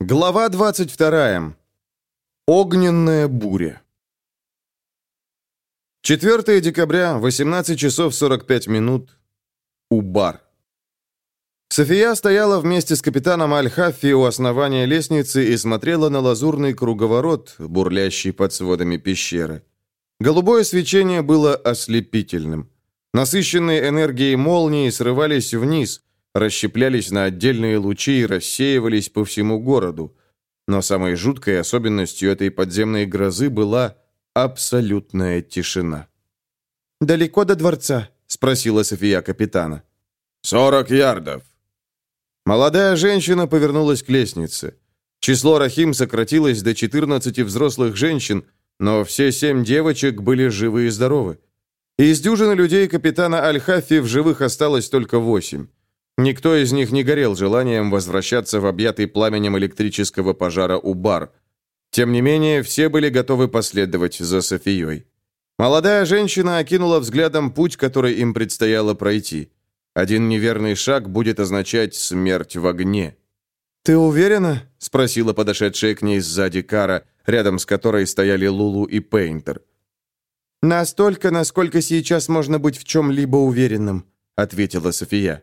Глава 22. Огненная буря. 4 декабря, 18 часов 45 минут. Убар. София стояла вместе с капитаном Аль-Хаффи у основания лестницы и смотрела на лазурный круговорот, бурлящий под сводами пещеры. Голубое свечение было ослепительным. Насыщенные энергией молнии срывались вниз, расщеплялись на отдельные лучи и рассеивались по всему городу. Но самой жуткой особенностью этой подземной грозы была абсолютная тишина. «Далеко до дворца?» — спросила София капитана. «Сорок ярдов». Молодая женщина повернулась к лестнице. Число Рахим сократилось до 14 взрослых женщин, но все семь девочек были живы и здоровы. Из дюжины людей капитана Аль-Хафи в живых осталось только восемь. Никто из них не горел желанием возвращаться в объятый пламенем электрического пожара у бар. Тем не менее, все были готовы последовать за Софией. Молодая женщина окинула взглядом путь, который им предстояло пройти. Один неверный шаг будет означать смерть в огне. «Ты уверена?» — спросила подошедшая к ней сзади Кара, рядом с которой стояли Лулу и Пейнтер. «Настолько, насколько сейчас можно быть в чем-либо уверенным», — ответила София.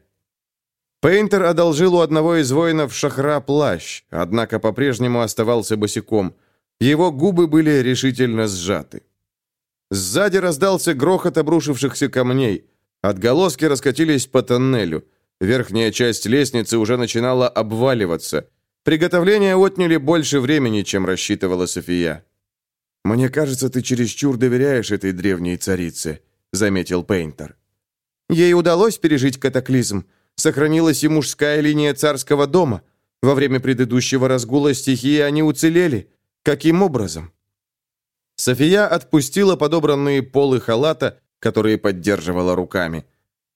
Пейнтер одолжил у одного из воинов шахра плащ, однако по-прежнему оставался босиком. Его губы были решительно сжаты. Сзади раздался грохот обрушившихся камней. Отголоски раскатились по тоннелю. Верхняя часть лестницы уже начинала обваливаться. Приготовления отняли больше времени, чем рассчитывала София. «Мне кажется, ты чересчур доверяешь этой древней царице», — заметил Пейнтер. «Ей удалось пережить катаклизм. Сохранилась и мужская линия царского дома. Во время предыдущего разгула стихии они уцелели. Каким образом? София отпустила подобранные полы халата, которые поддерживала руками.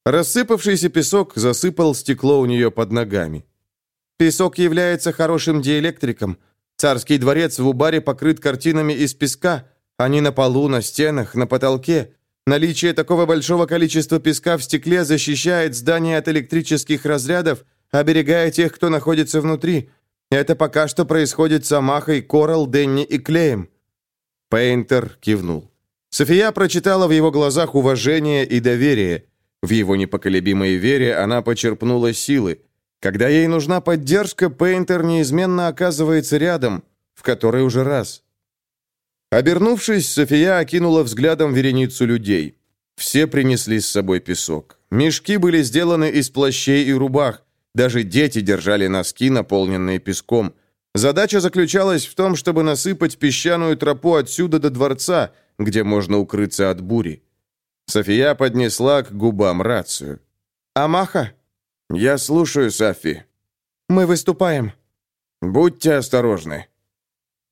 Рассыпавшийся песок засыпал стекло у нее под ногами. Песок является хорошим диэлектриком. Царский дворец в Убаре покрыт картинами из песка. Они на полу, на стенах, на потолке. Наличие такого большого количества песка в стекле защищает здание от электрических разрядов, оберегая тех, кто находится внутри. Это пока что происходит с Амахой, Корал, Денни и Клеем». Пейнтер кивнул. София прочитала в его глазах уважение и доверие. В его непоколебимой вере она почерпнула силы. Когда ей нужна поддержка, Пейнтер неизменно оказывается рядом, в который уже раз. Обернувшись, София окинула взглядом вереницу людей. Все принесли с собой песок. Мешки были сделаны из плащей и рубах. Даже дети держали носки, наполненные песком. Задача заключалась в том, чтобы насыпать песчаную тропу отсюда до дворца, где можно укрыться от бури. София поднесла к губам рацию. «Амаха?» «Я слушаю, Софи». «Мы выступаем». «Будьте осторожны».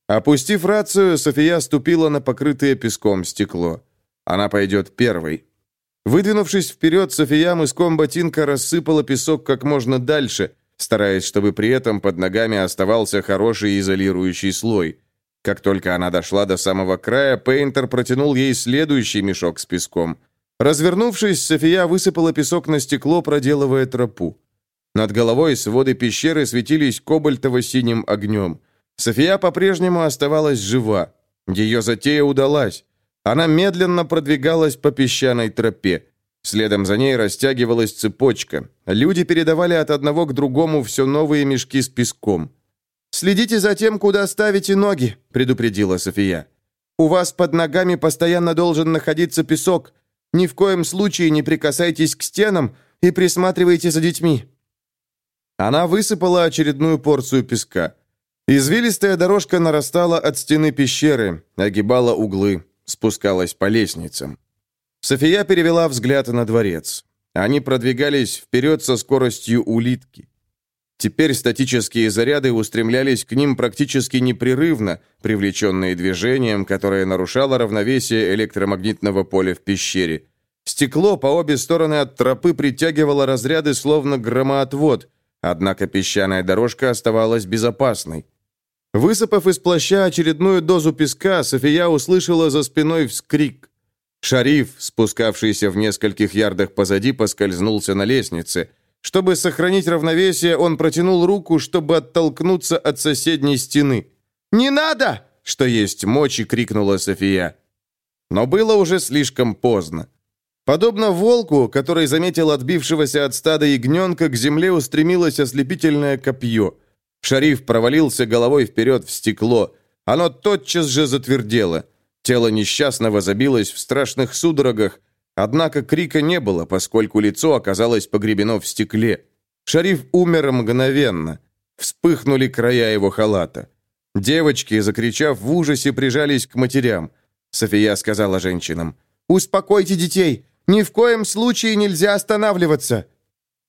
Опустив рацию, София ступила на покрытое песком стекло. Она пойдет первой. Выдвинувшись вперед, София мыском ботинка рассыпала песок как можно дальше, стараясь, чтобы при этом под ногами оставался хороший изолирующий слой. Как только она дошла до самого края, Пейнтер протянул ей следующий мешок с песком. Развернувшись, София высыпала песок на стекло, проделывая тропу. Над головой своды пещеры светились кобальтово-синим огнем. София по-прежнему оставалась жива. Ее затея удалась. Она медленно продвигалась по песчаной тропе. Следом за ней растягивалась цепочка. Люди передавали от одного к другому все новые мешки с песком. «Следите за тем, куда ставите ноги», — предупредила София. «У вас под ногами постоянно должен находиться песок. Ни в коем случае не прикасайтесь к стенам и присматривайте за детьми». Она высыпала очередную порцию песка. Извилистая дорожка нарастала от стены пещеры, огибала углы, спускалась по лестницам. София перевела взгляд на дворец. Они продвигались вперед со скоростью улитки. Теперь статические заряды устремлялись к ним практически непрерывно, привлеченные движением, которое нарушало равновесие электромагнитного поля в пещере. Стекло по обе стороны от тропы притягивало разряды словно громоотвод, однако песчаная дорожка оставалась безопасной. Высыпав из плаща очередную дозу песка, София услышала за спиной вскрик. Шариф, спускавшийся в нескольких ярдах позади, поскользнулся на лестнице. Чтобы сохранить равновесие, он протянул руку, чтобы оттолкнуться от соседней стены. «Не надо!» — что есть мочи, крикнула София. Но было уже слишком поздно. Подобно волку, который заметил отбившегося от стада ягненка, к земле устремилось ослепительное копье. Шариф провалился головой вперед в стекло. Оно тотчас же затвердело. Тело несчастного забилось в страшных судорогах, однако крика не было, поскольку лицо оказалось погребено в стекле. Шариф умер мгновенно. Вспыхнули края его халата. Девочки, закричав в ужасе, прижались к матерям. София сказала женщинам, «Успокойте детей! Ни в коем случае нельзя останавливаться!»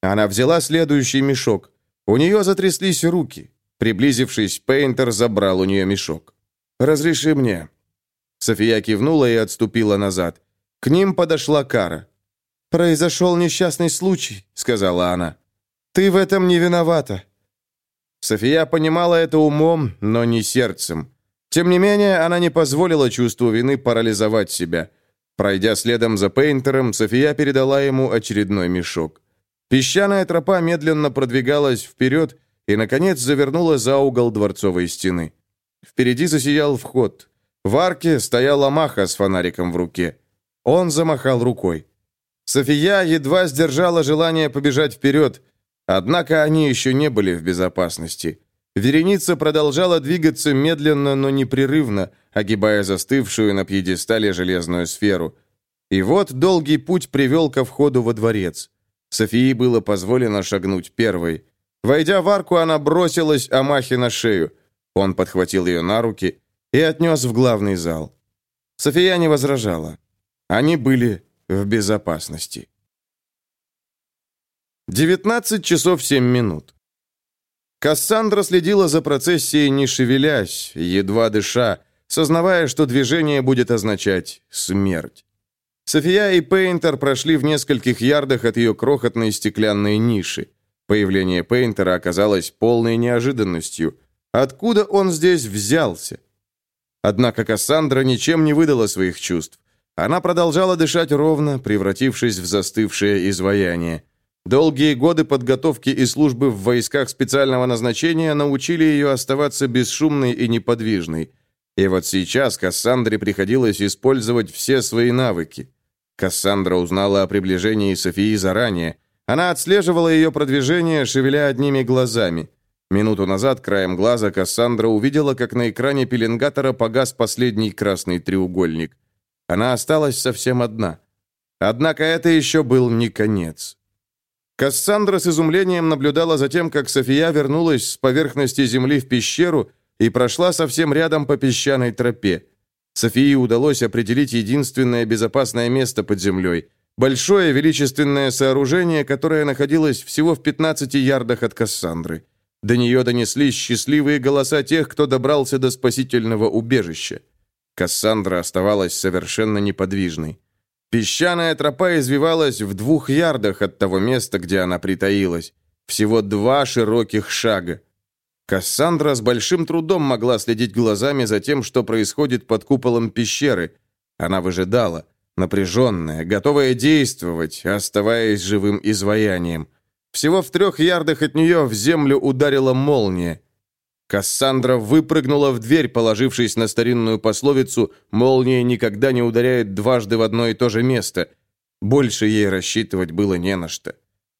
Она взяла следующий мешок. У нее затряслись руки. Приблизившись, Пейнтер забрал у нее мешок. «Разреши мне». София кивнула и отступила назад. К ним подошла Кара. «Произошел несчастный случай», — сказала она. «Ты в этом не виновата». София понимала это умом, но не сердцем. Тем не менее, она не позволила чувству вины парализовать себя. Пройдя следом за Пейнтером, София передала ему очередной мешок. Песчаная тропа медленно продвигалась вперед и, наконец, завернула за угол дворцовой стены. Впереди засиял вход. В арке стояла Маха с фонариком в руке. Он замахал рукой. София едва сдержала желание побежать вперед, однако они еще не были в безопасности. Вереница продолжала двигаться медленно, но непрерывно, огибая застывшую на пьедестале железную сферу. И вот долгий путь привел ко входу во дворец. Софии было позволено шагнуть первой. Войдя в арку, она бросилась Амахе на шею. Он подхватил ее на руки и отнес в главный зал. София не возражала. Они были в безопасности. 19 часов 7 минут. Кассандра следила за процессией, не шевелясь, едва дыша, сознавая, что движение будет означать смерть. София и Пейнтер прошли в нескольких ярдах от ее крохотной стеклянной ниши. Появление Пейнтера оказалось полной неожиданностью. Откуда он здесь взялся? Однако Кассандра ничем не выдала своих чувств. Она продолжала дышать ровно, превратившись в застывшее изваяние. Долгие годы подготовки и службы в войсках специального назначения научили ее оставаться бесшумной и неподвижной. И вот сейчас Кассандре приходилось использовать все свои навыки. Кассандра узнала о приближении Софии заранее. Она отслеживала ее продвижение, шевеля одними глазами. Минуту назад краем глаза Кассандра увидела, как на экране пеленгатора погас последний красный треугольник. Она осталась совсем одна. Однако это еще был не конец. Кассандра с изумлением наблюдала за тем, как София вернулась с поверхности земли в пещеру и прошла совсем рядом по песчаной тропе. Софии удалось определить единственное безопасное место под землей – большое величественное сооружение, которое находилось всего в 15 ярдах от Кассандры. До нее донеслись счастливые голоса тех, кто добрался до спасительного убежища. Кассандра оставалась совершенно неподвижной. Песчаная тропа извивалась в двух ярдах от того места, где она притаилась. Всего два широких шага. Кассандра с большим трудом могла следить глазами за тем, что происходит под куполом пещеры. Она выжидала, напряженная, готовая действовать, оставаясь живым изваянием. Всего в трех ярдах от нее в землю ударила молния. Кассандра выпрыгнула в дверь, положившись на старинную пословицу «Молния никогда не ударяет дважды в одно и то же место». Больше ей рассчитывать было не на что.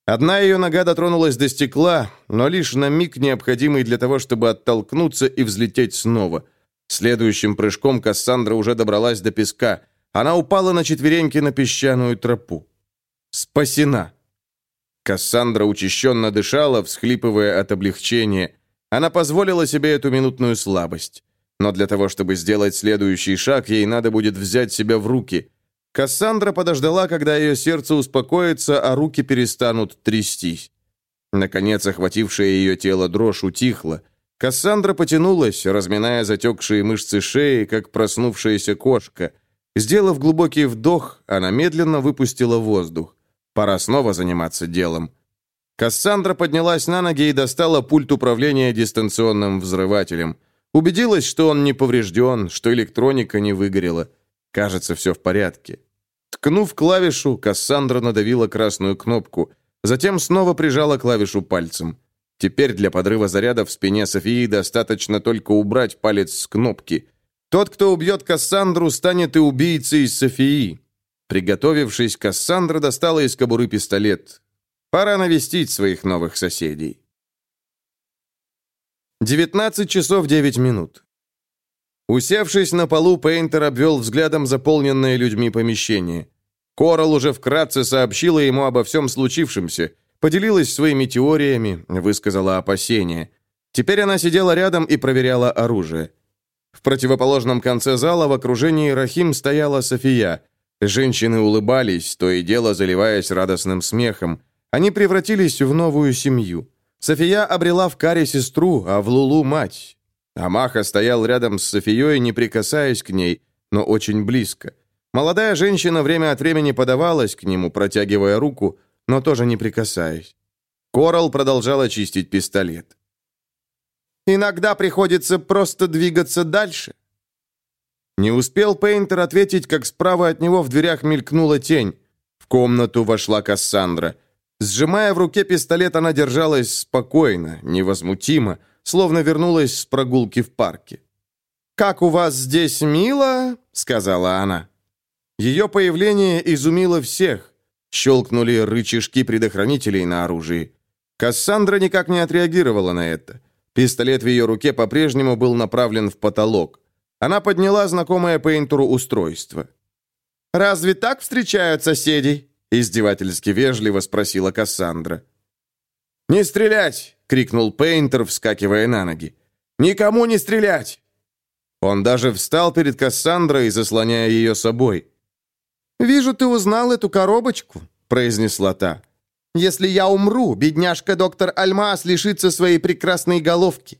Одна ее нога дотронулась до стекла, но лишь на миг необходимый для того, чтобы оттолкнуться и взлететь снова. Следующим прыжком Кассандра уже добралась до песка. Она упала на четвереньки на песчаную тропу. Спасена. Кассандра учащенно дышала, всхлипывая от облегчения. Она позволила себе эту минутную слабость. Но для того, чтобы сделать следующий шаг, ей надо будет взять себя в руки. Кассандра подождала, когда ее сердце успокоится, а руки перестанут трястись. Наконец, охватившее ее тело дрожь утихла. Кассандра потянулась, разминая затекшие мышцы шеи, как проснувшаяся кошка. Сделав глубокий вдох, она медленно выпустила воздух. Пора снова заниматься делом. Кассандра поднялась на ноги и достала пульт управления дистанционным взрывателем. Убедилась, что он не поврежден, что электроника не выгорела. Кажется, все в порядке. Ткнув клавишу, Кассандра надавила красную кнопку. Затем снова прижала клавишу пальцем. Теперь для подрыва заряда в спине Софии достаточно только убрать палец с кнопки. Тот, кто убьет Кассандру, станет и убийцей Софии. Приготовившись, Кассандра достала из кобуры пистолет. Пора навестить своих новых соседей. 19 часов 9 минут. Усевшись на полу, Пейнтер обвел взглядом заполненное людьми помещение. Корал уже вкратце сообщила ему обо всем случившемся, поделилась своими теориями, высказала опасения. Теперь она сидела рядом и проверяла оружие. В противоположном конце зала в окружении Рахим стояла София. Женщины улыбались, то и дело заливаясь радостным смехом. Они превратились в новую семью. София обрела в Каре сестру, а в Лулу мать. Амаха стоял рядом с Софией, не прикасаясь к ней, но очень близко. Молодая женщина время от времени подавалась к нему, протягивая руку, но тоже не прикасаясь. Корал продолжала чистить пистолет. «Иногда приходится просто двигаться дальше». Не успел Пейнтер ответить, как справа от него в дверях мелькнула тень. В комнату вошла Кассандра. Сжимая в руке пистолет, она держалась спокойно, невозмутимо, словно вернулась с прогулки в парке. «Как у вас здесь мило!» — сказала она. Ее появление изумило всех. Щелкнули рычажки предохранителей на оружии. Кассандра никак не отреагировала на это. Пистолет в ее руке по-прежнему был направлен в потолок. Она подняла знакомое Пейнтеру устройство. «Разве так встречают соседей?» Издевательски вежливо спросила Кассандра. «Не стрелять!» — крикнул Пейнтер, вскакивая на ноги. «Никому не стрелять!» Он даже встал перед Кассандрой, заслоняя ее собой. «Вижу, ты узнал эту коробочку», — произнесла та. «Если я умру, бедняжка доктор Альмаас лишится своей прекрасной головки».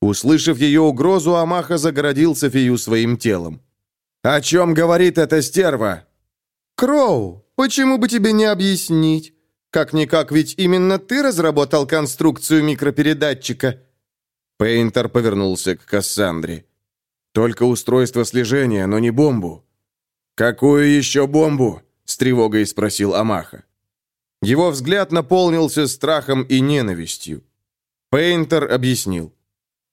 Услышав ее угрозу, Амаха загородил Софию своим телом. «О чем говорит эта стерва?» «Кроу, почему бы тебе не объяснить? Как-никак, ведь именно ты разработал конструкцию микропередатчика». Пейнтер повернулся к Кассандре. «Только устройство слежения, но не бомбу». «Какую еще бомбу?» — с тревогой спросил Амаха. Его взгляд наполнился страхом и ненавистью. Пейнтер объяснил.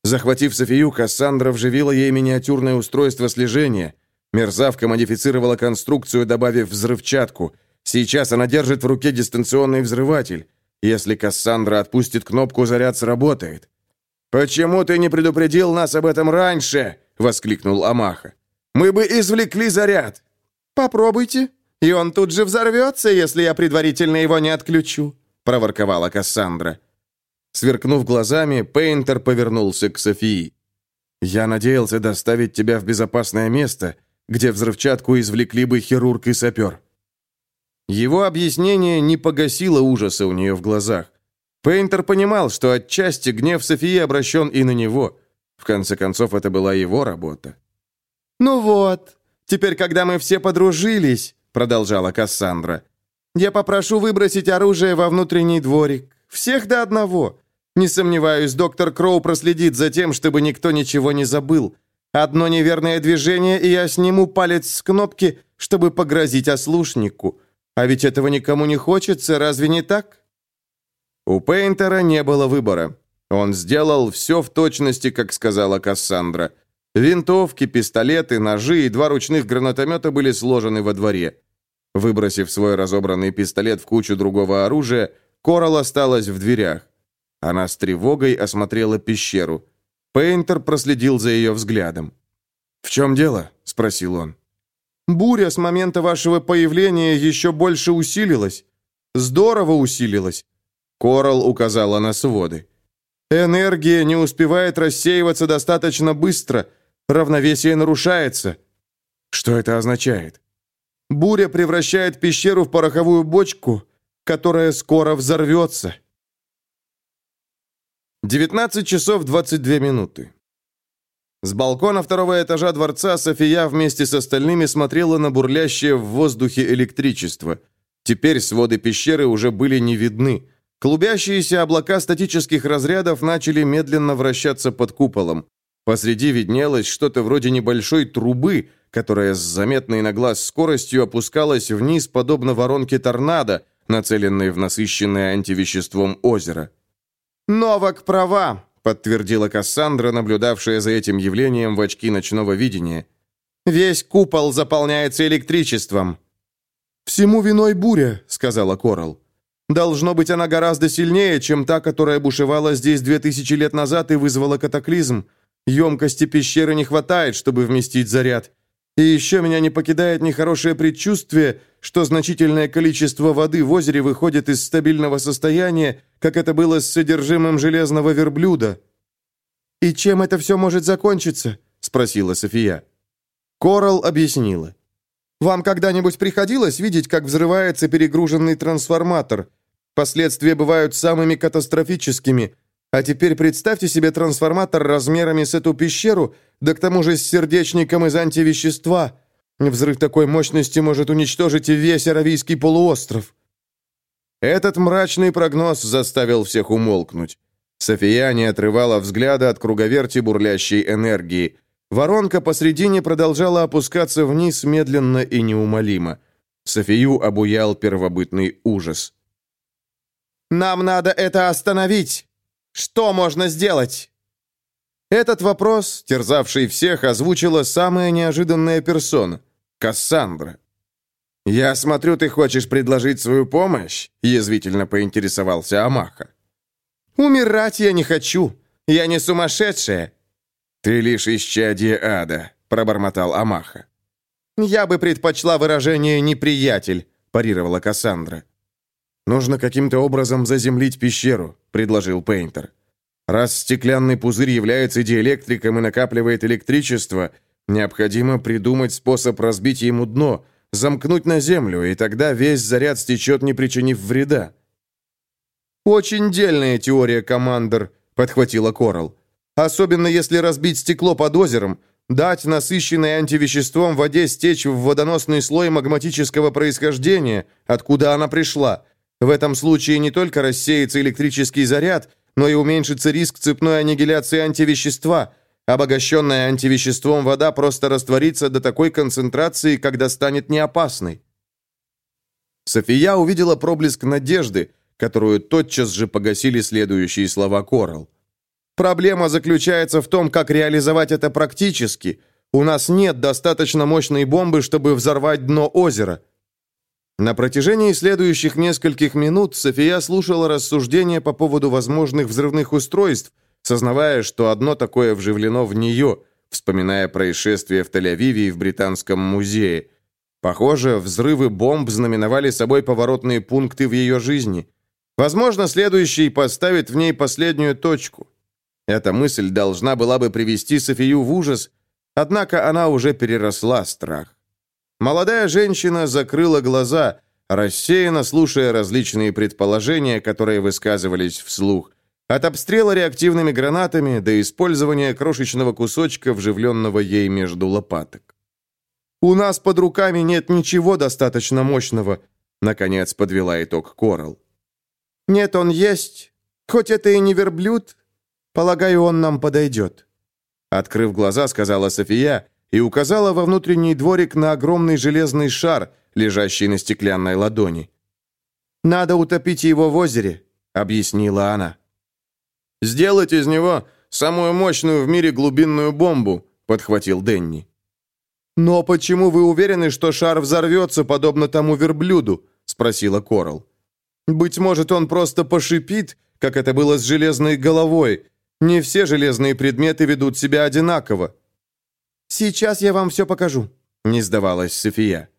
Захватив Софию, Кассандра вживила ей миниатюрное устройство слежения. Мерзавка модифицировала конструкцию, добавив взрывчатку. Сейчас она держит в руке дистанционный взрыватель. Если Кассандра отпустит кнопку, заряд сработает. «Почему ты не предупредил нас об этом раньше?» — воскликнул Амаха. «Мы бы извлекли заряд!» «Попробуйте, и он тут же взорвется, если я предварительно его не отключу», — проворковала Кассандра. Сверкнув глазами, Пейнтер повернулся к Софии. «Я надеялся доставить тебя в безопасное место, где взрывчатку извлекли бы хирург и сапер». Его объяснение не погасило ужаса у нее в глазах. Пейнтер понимал, что отчасти гнев Софии обращен и на него. В конце концов, это была его работа. «Ну вот, Теперь, когда мы все подружились, продолжала Кассандра, я попрошу выбросить оружие во внутренний дворик. Всех до одного. Не сомневаюсь, доктор Кроу проследит за тем, чтобы никто ничего не забыл. Одно неверное движение, и я сниму палец с кнопки, чтобы погрозить ослушнику. А ведь этого никому не хочется, разве не так? У Пейнтера не было выбора. Он сделал все в точности, как сказала Кассандра. Винтовки, пистолеты, ножи и два ручных гранатомета были сложены во дворе. Выбросив свой разобранный пистолет в кучу другого оружия, Корал осталась в дверях. Она с тревогой осмотрела пещеру. Пейнтер проследил за ее взглядом. «В чем дело?» – спросил он. «Буря с момента вашего появления еще больше усилилась. Здорово усилилась». Корал указала на своды. «Энергия не успевает рассеиваться достаточно быстро, Равновесие нарушается. Что это означает? Буря превращает пещеру в пороховую бочку, которая скоро взорвется. 19 часов 22 минуты. С балкона второго этажа дворца София вместе с остальными смотрела на бурлящее в воздухе электричество. Теперь своды пещеры уже были не видны. Клубящиеся облака статических разрядов начали медленно вращаться под куполом. Посреди виднелось что-то вроде небольшой трубы, которая с заметной на глаз скоростью опускалась вниз, подобно воронке торнадо, нацеленные в насыщенное антивеществом озеро. «Новак права», — подтвердила Кассандра, наблюдавшая за этим явлением в очки ночного видения. «Весь купол заполняется электричеством». «Всему виной буря», — сказала Корал. «Должно быть, она гораздо сильнее, чем та, которая бушевала здесь две тысячи лет назад и вызвала катаклизм. Емкости пещеры не хватает, чтобы вместить заряд. И еще меня не покидает нехорошее предчувствие, что значительное количество воды в озере выходит из стабильного состояния, как это было с содержимым железного верблюда. «И чем это все может закончиться?» — спросила София. Корал объяснила. «Вам когда-нибудь приходилось видеть, как взрывается перегруженный трансформатор? Последствия бывают самыми катастрофическими. А теперь представьте себе трансформатор размерами с эту пещеру, да к тому же с сердечником из антивещества. Взрыв такой мощности может уничтожить весь Аравийский полуостров. Этот мрачный прогноз заставил всех умолкнуть. София не отрывала взгляда от круговерти бурлящей энергии. Воронка посредине продолжала опускаться вниз медленно и неумолимо. Софию обуял первобытный ужас. «Нам надо это остановить!» Что можно сделать?» Этот вопрос, терзавший всех, озвучила самая неожиданная персона — Кассандра. «Я смотрю, ты хочешь предложить свою помощь?» — язвительно поинтересовался Амаха. «Умирать я не хочу. Я не сумасшедшая». «Ты лишь исчадие ада», — пробормотал Амаха. «Я бы предпочла выражение «неприятель», — парировала Кассандра. «Нужно каким-то образом заземлить пещеру», — предложил Пейнтер. «Раз стеклянный пузырь является диэлектриком и накапливает электричество, необходимо придумать способ разбить ему дно, замкнуть на землю, и тогда весь заряд стечет, не причинив вреда». «Очень дельная теория, командор», — подхватила Корал. «Особенно если разбить стекло под озером, дать насыщенной антивеществом воде стечь в водоносный слой магматического происхождения, откуда она пришла, в этом случае не только рассеется электрический заряд, но и уменьшится риск цепной аннигиляции антивещества. Обогащенная антивеществом вода просто растворится до такой концентрации, когда станет неопасной. София увидела проблеск надежды, которую тотчас же погасили следующие слова Корал. «Проблема заключается в том, как реализовать это практически. У нас нет достаточно мощной бомбы, чтобы взорвать дно озера. На протяжении следующих нескольких минут София слушала рассуждения по поводу возможных взрывных устройств, сознавая, что одно такое вживлено в нее, вспоминая происшествие в Тель-Авиве и в Британском музее. Похоже, взрывы бомб знаменовали собой поворотные пункты в ее жизни. Возможно, следующий поставит в ней последнюю точку. Эта мысль должна была бы привести Софию в ужас, однако она уже переросла страх. Молодая женщина закрыла глаза, рассеянно слушая различные предположения, которые высказывались вслух. От обстрела реактивными гранатами до использования крошечного кусочка, вживленного ей между лопаток. «У нас под руками нет ничего достаточно мощного», — наконец подвела итог Корал. «Нет, он есть. Хоть это и не верблюд, полагаю, он нам подойдет». Открыв глаза, сказала София, и указала во внутренний дворик на огромный железный шар, лежащий на стеклянной ладони. «Надо утопить его в озере», — объяснила она. «Сделать из него самую мощную в мире глубинную бомбу», — подхватил Денни. «Но почему вы уверены, что шар взорвется, подобно тому верблюду?» — спросила Корал. «Быть может, он просто пошипит, как это было с железной головой. Не все железные предметы ведут себя одинаково». «Сейчас я вам все покажу», — не сдавалась София.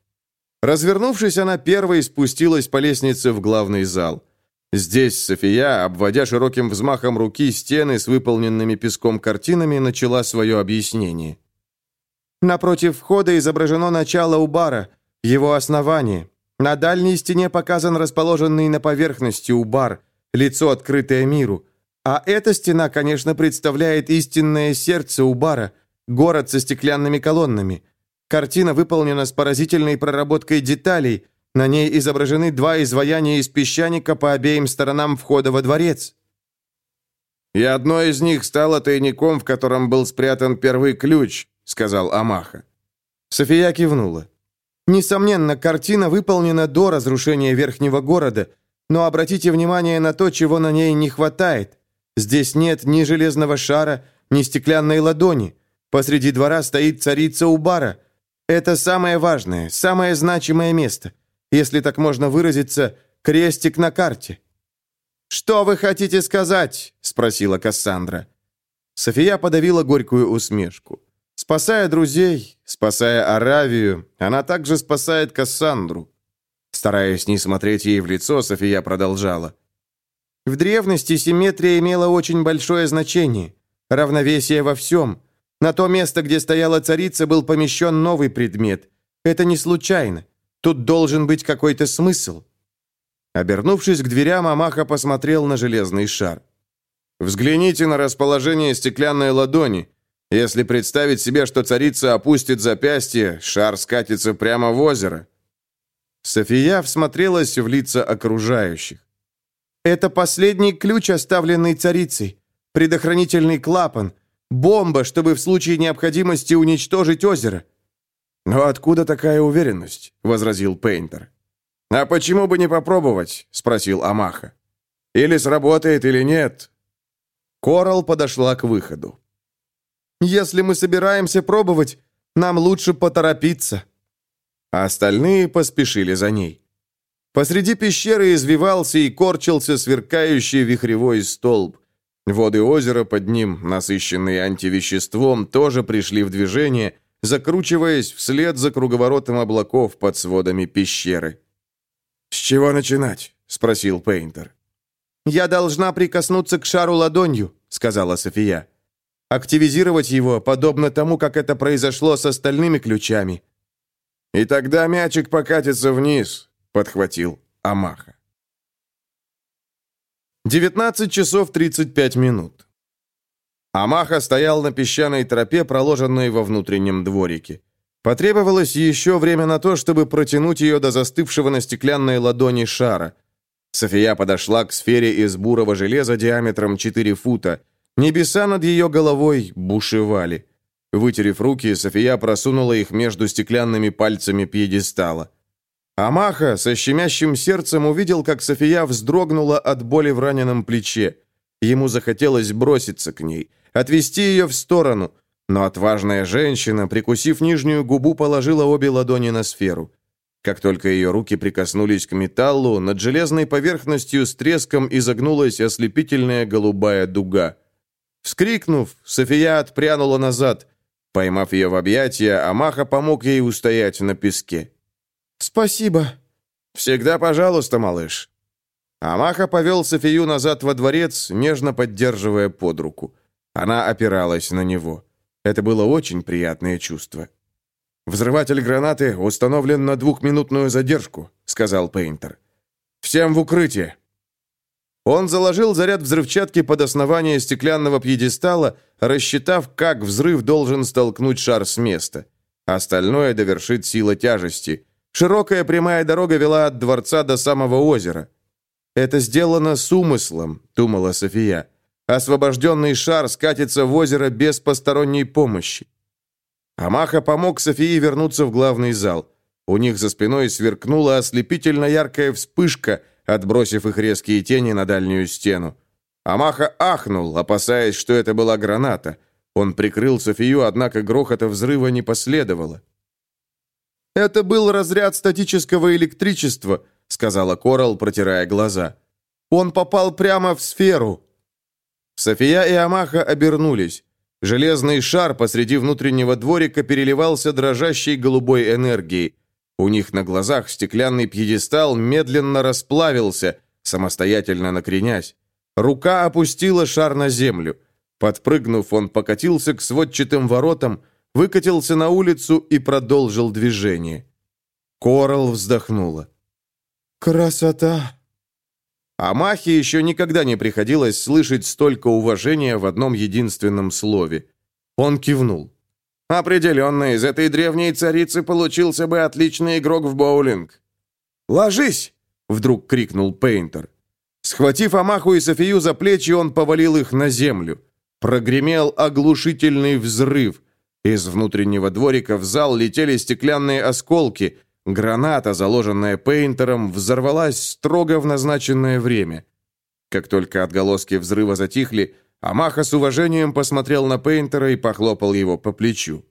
Развернувшись, она первой спустилась по лестнице в главный зал. Здесь София, обводя широким взмахом руки стены с выполненными песком картинами, начала свое объяснение. Напротив входа изображено начало убара, его основание. На дальней стене показан расположенный на поверхности убар, лицо, открытое миру. А эта стена, конечно, представляет истинное сердце убара, Город со стеклянными колоннами. Картина выполнена с поразительной проработкой деталей. На ней изображены два изваяния из песчаника по обеим сторонам входа во дворец. «И одно из них стало тайником, в котором был спрятан первый ключ», — сказал Амаха. София кивнула. Несомненно, картина выполнена до разрушения верхнего города, но обратите внимание на то, чего на ней не хватает. Здесь нет ни железного шара, ни стеклянной ладони. Посреди двора стоит царица Убара. Это самое важное, самое значимое место. Если так можно выразиться, крестик на карте. «Что вы хотите сказать?» — спросила Кассандра. София подавила горькую усмешку. Спасая друзей, спасая Аравию, она также спасает Кассандру. Стараясь не смотреть ей в лицо, София продолжала. В древности симметрия имела очень большое значение. Равновесие во всем. На то место, где стояла царица, был помещен новый предмет. Это не случайно. Тут должен быть какой-то смысл. Обернувшись к дверям, Амаха посмотрел на железный шар. «Взгляните на расположение стеклянной ладони. Если представить себе, что царица опустит запястье, шар скатится прямо в озеро». София всмотрелась в лица окружающих. «Это последний ключ, оставленный царицей. Предохранительный клапан. Бомба, чтобы в случае необходимости уничтожить озеро». «Но откуда такая уверенность?» — возразил Пейнтер. «А почему бы не попробовать?» — спросил Амаха. «Или сработает, или нет». Корал подошла к выходу. «Если мы собираемся пробовать, нам лучше поторопиться». А остальные поспешили за ней. Посреди пещеры извивался и корчился сверкающий вихревой столб. Воды озера под ним, насыщенные антивеществом, тоже пришли в движение, закручиваясь вслед за круговоротом облаков под сводами пещеры. «С чего начинать?» — спросил Пейнтер. «Я должна прикоснуться к шару ладонью», — сказала София. «Активизировать его, подобно тому, как это произошло с остальными ключами». «И тогда мячик покатится вниз», — подхватил Амаха. 19 часов 35 минут. Амаха стоял на песчаной тропе, проложенной во внутреннем дворике. Потребовалось еще время на то, чтобы протянуть ее до застывшего на стеклянной ладони шара. София подошла к сфере из бурого железа диаметром 4 фута. Небеса над ее головой бушевали. Вытерев руки, София просунула их между стеклянными пальцами пьедестала. Амаха со щемящим сердцем увидел, как София вздрогнула от боли в раненом плече. Ему захотелось броситься к ней, отвести ее в сторону – но отважная женщина, прикусив нижнюю губу, положила обе ладони на сферу. Как только ее руки прикоснулись к металлу, над железной поверхностью с треском изогнулась ослепительная голубая дуга. Вскрикнув, София отпрянула назад. Поймав ее в объятия, Амаха помог ей устоять на песке. «Спасибо». «Всегда пожалуйста, малыш». Амаха повел Софию назад во дворец, нежно поддерживая под руку. Она опиралась на него. Это было очень приятное чувство. «Взрыватель гранаты установлен на двухминутную задержку», — сказал Пейнтер. «Всем в укрытие!» Он заложил заряд взрывчатки под основание стеклянного пьедестала, рассчитав, как взрыв должен столкнуть шар с места. Остальное довершит сила тяжести. Широкая прямая дорога вела от дворца до самого озера. «Это сделано с умыслом», — думала София. Освобожденный шар скатится в озеро без посторонней помощи. Амаха помог Софии вернуться в главный зал. У них за спиной сверкнула ослепительно яркая вспышка, отбросив их резкие тени на дальнюю стену. Амаха ахнул, опасаясь, что это была граната. Он прикрыл Софию, однако грохота взрыва не последовало. «Это был разряд статического электричества», — сказала Корал, протирая глаза. «Он попал прямо в сферу». София и Амаха обернулись. Железный шар посреди внутреннего дворика переливался дрожащей голубой энергией. У них на глазах стеклянный пьедестал медленно расплавился, самостоятельно накренясь. Рука опустила шар на землю. Подпрыгнув, он покатился к сводчатым воротам, выкатился на улицу и продолжил движение. Корал вздохнула. «Красота!» А Махе еще никогда не приходилось слышать столько уважения в одном единственном слове. Он кивнул. «Определенно, из этой древней царицы получился бы отличный игрок в боулинг». «Ложись!» — вдруг крикнул Пейнтер. Схватив Амаху и Софию за плечи, он повалил их на землю. Прогремел оглушительный взрыв. Из внутреннего дворика в зал летели стеклянные осколки. Граната, заложенная Пейнтером, взорвалась строго в назначенное время. Как только отголоски взрыва затихли, Амаха с уважением посмотрел на Пейнтера и похлопал его по плечу.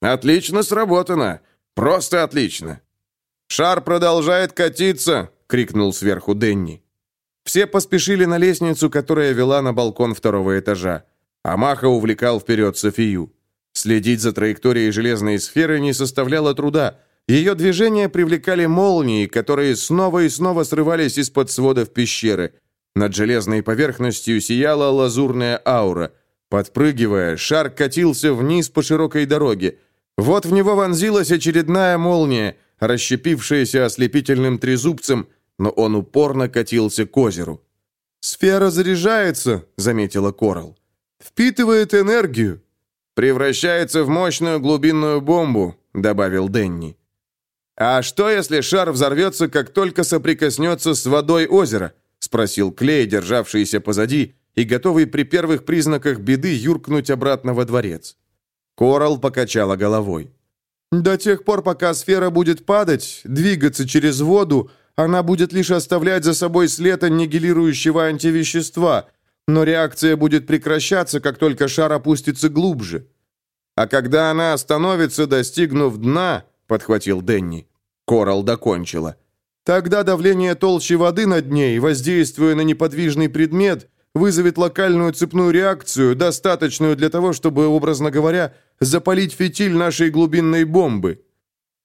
«Отлично сработано! Просто отлично!» «Шар продолжает катиться!» — крикнул сверху Денни. Все поспешили на лестницу, которая вела на балкон второго этажа. Амаха увлекал вперед Софию. Следить за траекторией железной сферы не составляло труда — ее движения привлекали молнии, которые снова и снова срывались из-под сводов пещеры. Над железной поверхностью сияла лазурная аура. Подпрыгивая, шар катился вниз по широкой дороге. Вот в него вонзилась очередная молния, расщепившаяся ослепительным трезубцем, но он упорно катился к озеру. «Сфера заряжается», — заметила Корал. «Впитывает энергию». «Превращается в мощную глубинную бомбу», — добавил Денни. «А что, если шар взорвется, как только соприкоснется с водой озера?» — спросил Клей, державшийся позади и готовый при первых признаках беды юркнуть обратно во дворец. Корал покачала головой. «До тех пор, пока сфера будет падать, двигаться через воду, она будет лишь оставлять за собой след аннигилирующего антивещества, но реакция будет прекращаться, как только шар опустится глубже. А когда она остановится, достигнув дна, — подхватил Денни, Корал докончила. Тогда давление толщи воды над ней, воздействуя на неподвижный предмет, вызовет локальную цепную реакцию, достаточную для того, чтобы, образно говоря, запалить фитиль нашей глубинной бомбы.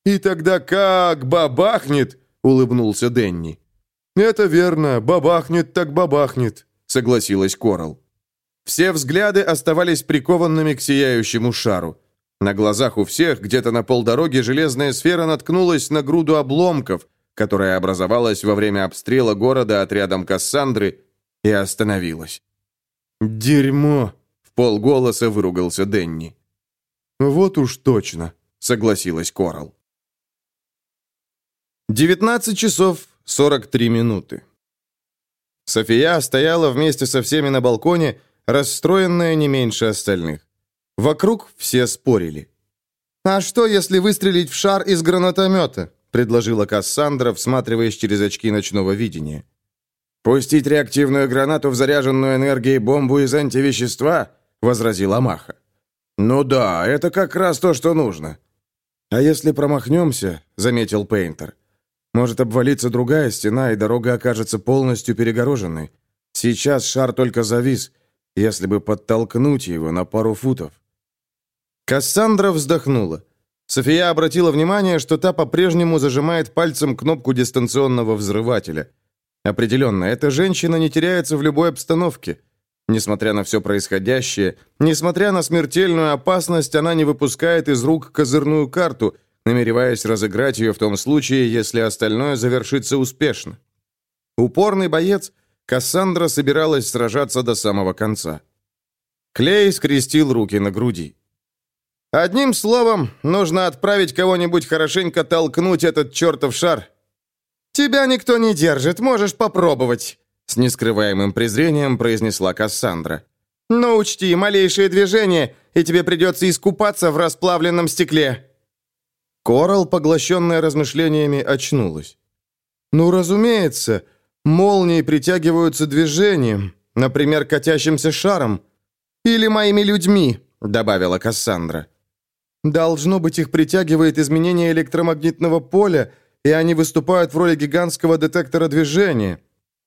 «И тогда как бабахнет!» — улыбнулся Денни. «Это верно, бабахнет так бабахнет», — согласилась Корал. Все взгляды оставались прикованными к сияющему шару. На глазах у всех, где-то на полдороге, железная сфера наткнулась на груду обломков, которая образовалась во время обстрела города отрядом Кассандры, и остановилась. «Дерьмо!» — в полголоса выругался Денни. «Вот уж точно», — согласилась Корал. 19 часов 43 минуты. София стояла вместе со всеми на балконе, расстроенная не меньше остальных. Вокруг все спорили. «А что, если выстрелить в шар из гранатомета?» предложила Кассандра, всматриваясь через очки ночного видения. «Пустить реактивную гранату в заряженную энергией бомбу из антивещества?» возразил Амаха. «Ну да, это как раз то, что нужно». «А если промахнемся?» — заметил Пейнтер. «Может обвалиться другая стена, и дорога окажется полностью перегороженной. Сейчас шар только завис, если бы подтолкнуть его на пару футов». Кассандра вздохнула. София обратила внимание, что та по-прежнему зажимает пальцем кнопку дистанционного взрывателя. Определенно, эта женщина не теряется в любой обстановке. Несмотря на все происходящее, несмотря на смертельную опасность, она не выпускает из рук козырную карту, намереваясь разыграть ее в том случае, если остальное завершится успешно. Упорный боец, Кассандра собиралась сражаться до самого конца. Клей скрестил руки на груди. Одним словом, нужно отправить кого-нибудь хорошенько толкнуть этот чертов шар. Тебя никто не держит, можешь попробовать, с нескрываемым презрением произнесла Кассандра. Но учти, малейшее движение, и тебе придется искупаться в расплавленном стекле. Корал, поглощенная размышлениями, очнулась. «Ну, разумеется, молнии притягиваются движением, например, катящимся шаром. Или моими людьми», — добавила Кассандра. Должно быть, их притягивает изменение электромагнитного поля, и они выступают в роли гигантского детектора движения.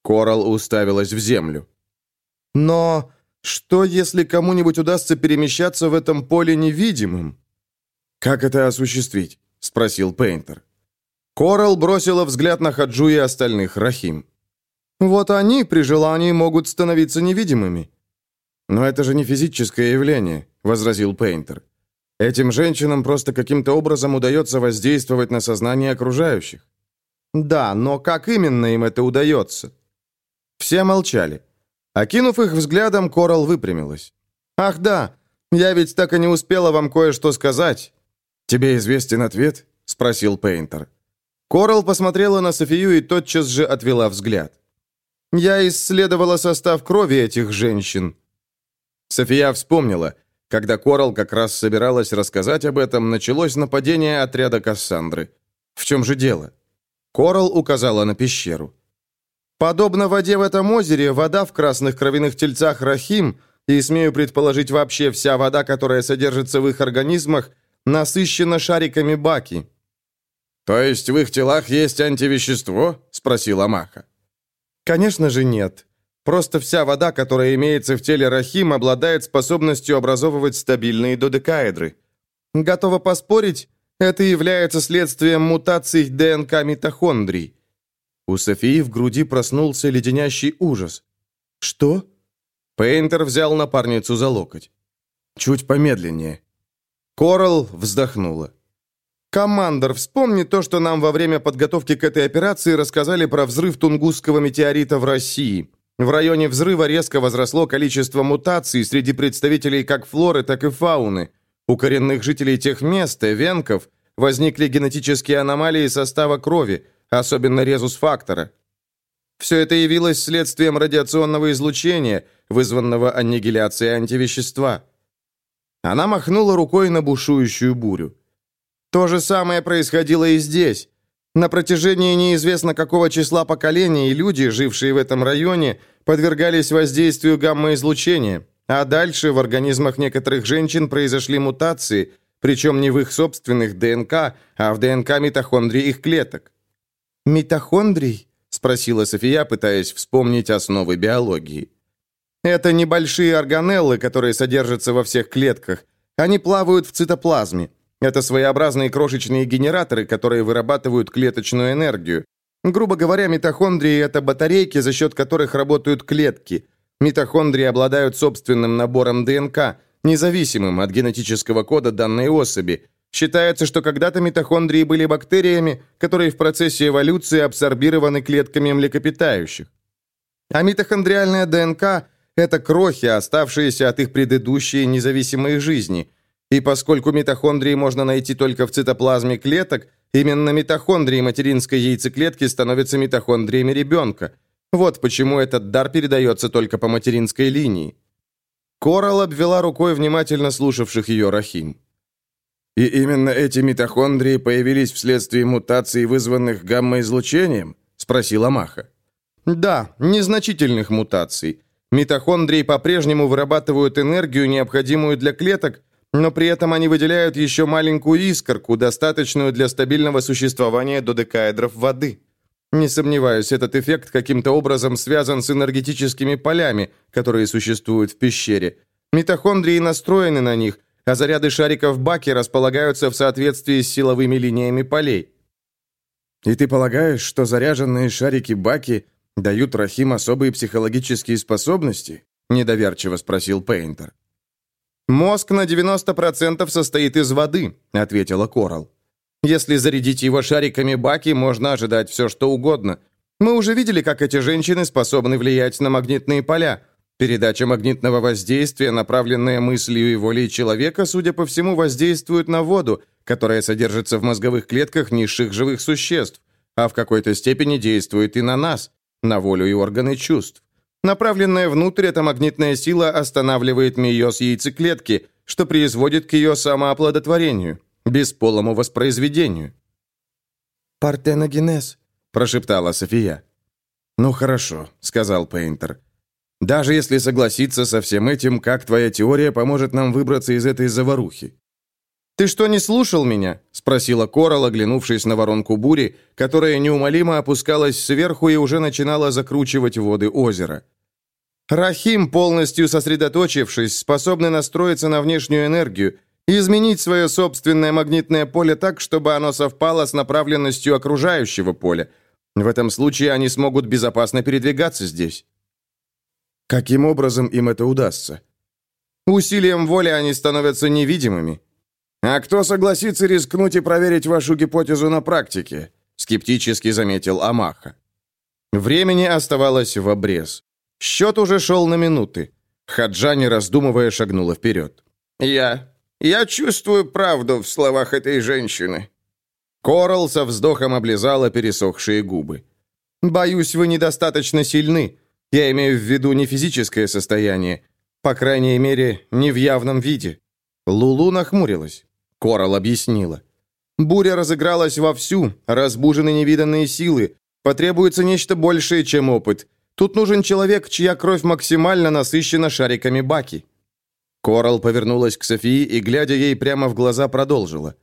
Корал уставилась в землю. Но что, если кому-нибудь удастся перемещаться в этом поле невидимым? Как это осуществить? Спросил Пейнтер. Корал бросила взгляд на Хаджу и остальных Рахим. Вот они при желании могут становиться невидимыми. Но это же не физическое явление, возразил Пейнтер. Этим женщинам просто каким-то образом удается воздействовать на сознание окружающих. Да, но как именно им это удается? Все молчали. Окинув их взглядом, Корал выпрямилась. «Ах да, я ведь так и не успела вам кое-что сказать». «Тебе известен ответ?» — спросил Пейнтер. Корал посмотрела на Софию и тотчас же отвела взгляд. «Я исследовала состав крови этих женщин». София вспомнила — когда Корал как раз собиралась рассказать об этом, началось нападение отряда Кассандры. В чем же дело? Корал указала на пещеру. Подобно воде в этом озере, вода в красных кровяных тельцах Рахим, и, смею предположить, вообще вся вода, которая содержится в их организмах, насыщена шариками баки. «То есть в их телах есть антивещество?» – спросил Амаха. «Конечно же нет. Просто вся вода, которая имеется в теле Рахим, обладает способностью образовывать стабильные додекаэдры. Готова поспорить, это является следствием мутаций ДНК митохондрий. У Софии в груди проснулся леденящий ужас. «Что?» Пейнтер взял напарницу за локоть. «Чуть помедленнее». Коралл вздохнула. «Командор, вспомни то, что нам во время подготовки к этой операции рассказали про взрыв Тунгусского метеорита в России. В районе взрыва резко возросло количество мутаций среди представителей как флоры, так и фауны. У коренных жителей тех мест, венков, возникли генетические аномалии состава крови, особенно резус-фактора. Все это явилось следствием радиационного излучения, вызванного аннигиляцией антивещества. Она махнула рукой на бушующую бурю. То же самое происходило и здесь. На протяжении неизвестно какого числа поколений люди, жившие в этом районе, подвергались воздействию гамма-излучения, а дальше в организмах некоторых женщин произошли мутации, причем не в их собственных ДНК, а в ДНК митохондрий их клеток. «Митохондрий?» – спросила София, пытаясь вспомнить основы биологии. «Это небольшие органеллы, которые содержатся во всех клетках. Они плавают в цитоплазме. Это своеобразные крошечные генераторы, которые вырабатывают клеточную энергию. Грубо говоря, митохондрии – это батарейки, за счет которых работают клетки – Митохондрии обладают собственным набором ДНК, независимым от генетического кода данной особи. Считается, что когда-то митохондрии были бактериями, которые в процессе эволюции абсорбированы клетками млекопитающих. А митохондриальная ДНК – это крохи, оставшиеся от их предыдущей независимой жизни. И поскольку митохондрии можно найти только в цитоплазме клеток, именно митохондрии материнской яйцеклетки становятся митохондриями ребенка – вот почему этот дар передается только по материнской линии. Корал обвела рукой внимательно слушавших ее Рахим. И именно эти митохондрии появились вследствие мутаций, вызванных гамма-излучением? Спросила Маха. Да, незначительных мутаций. Митохондрии по-прежнему вырабатывают энергию, необходимую для клеток, но при этом они выделяют еще маленькую искорку, достаточную для стабильного существования додекаэдров воды. Не сомневаюсь, этот эффект каким-то образом связан с энергетическими полями, которые существуют в пещере. Митохондрии настроены на них, а заряды шариков Баки располагаются в соответствии с силовыми линиями полей. И ты полагаешь, что заряженные шарики Баки дают Рахим особые психологические способности? Недоверчиво спросил Пейнтер. «Мозг на 90% состоит из воды», — ответила Коралл. Если зарядить его шариками баки, можно ожидать все, что угодно. Мы уже видели, как эти женщины способны влиять на магнитные поля. Передача магнитного воздействия, направленная мыслью и волей человека, судя по всему, воздействует на воду, которая содержится в мозговых клетках низших живых существ, а в какой-то степени действует и на нас, на волю и органы чувств. Направленная внутрь, эта магнитная сила останавливает мейоз яйцеклетки, что производит к ее самооплодотворению бесполому воспроизведению. «Партеногенез», — прошептала София. «Ну хорошо», — сказал Пейнтер. «Даже если согласиться со всем этим, как твоя теория поможет нам выбраться из этой заварухи?» «Ты что, не слушал меня?» — спросила Корал, оглянувшись на воронку бури, которая неумолимо опускалась сверху и уже начинала закручивать воды озера. «Рахим, полностью сосредоточившись, способны настроиться на внешнюю энергию, изменить свое собственное магнитное поле так, чтобы оно совпало с направленностью окружающего поля. В этом случае они смогут безопасно передвигаться здесь. Каким образом им это удастся? Усилием воли они становятся невидимыми. А кто согласится рискнуть и проверить вашу гипотезу на практике? Скептически заметил Амаха. Времени оставалось в обрез. Счет уже шел на минуты. Хаджани, раздумывая, шагнула вперед. «Я я чувствую правду в словах этой женщины». Корал со вздохом облизала пересохшие губы. «Боюсь, вы недостаточно сильны. Я имею в виду не физическое состояние. По крайней мере, не в явном виде». Лулу нахмурилась. Корал объяснила. Буря разыгралась вовсю, разбужены невиданные силы. Потребуется нечто большее, чем опыт. Тут нужен человек, чья кровь максимально насыщена шариками баки». Корал повернулась к Софии и, глядя ей прямо в глаза, продолжила.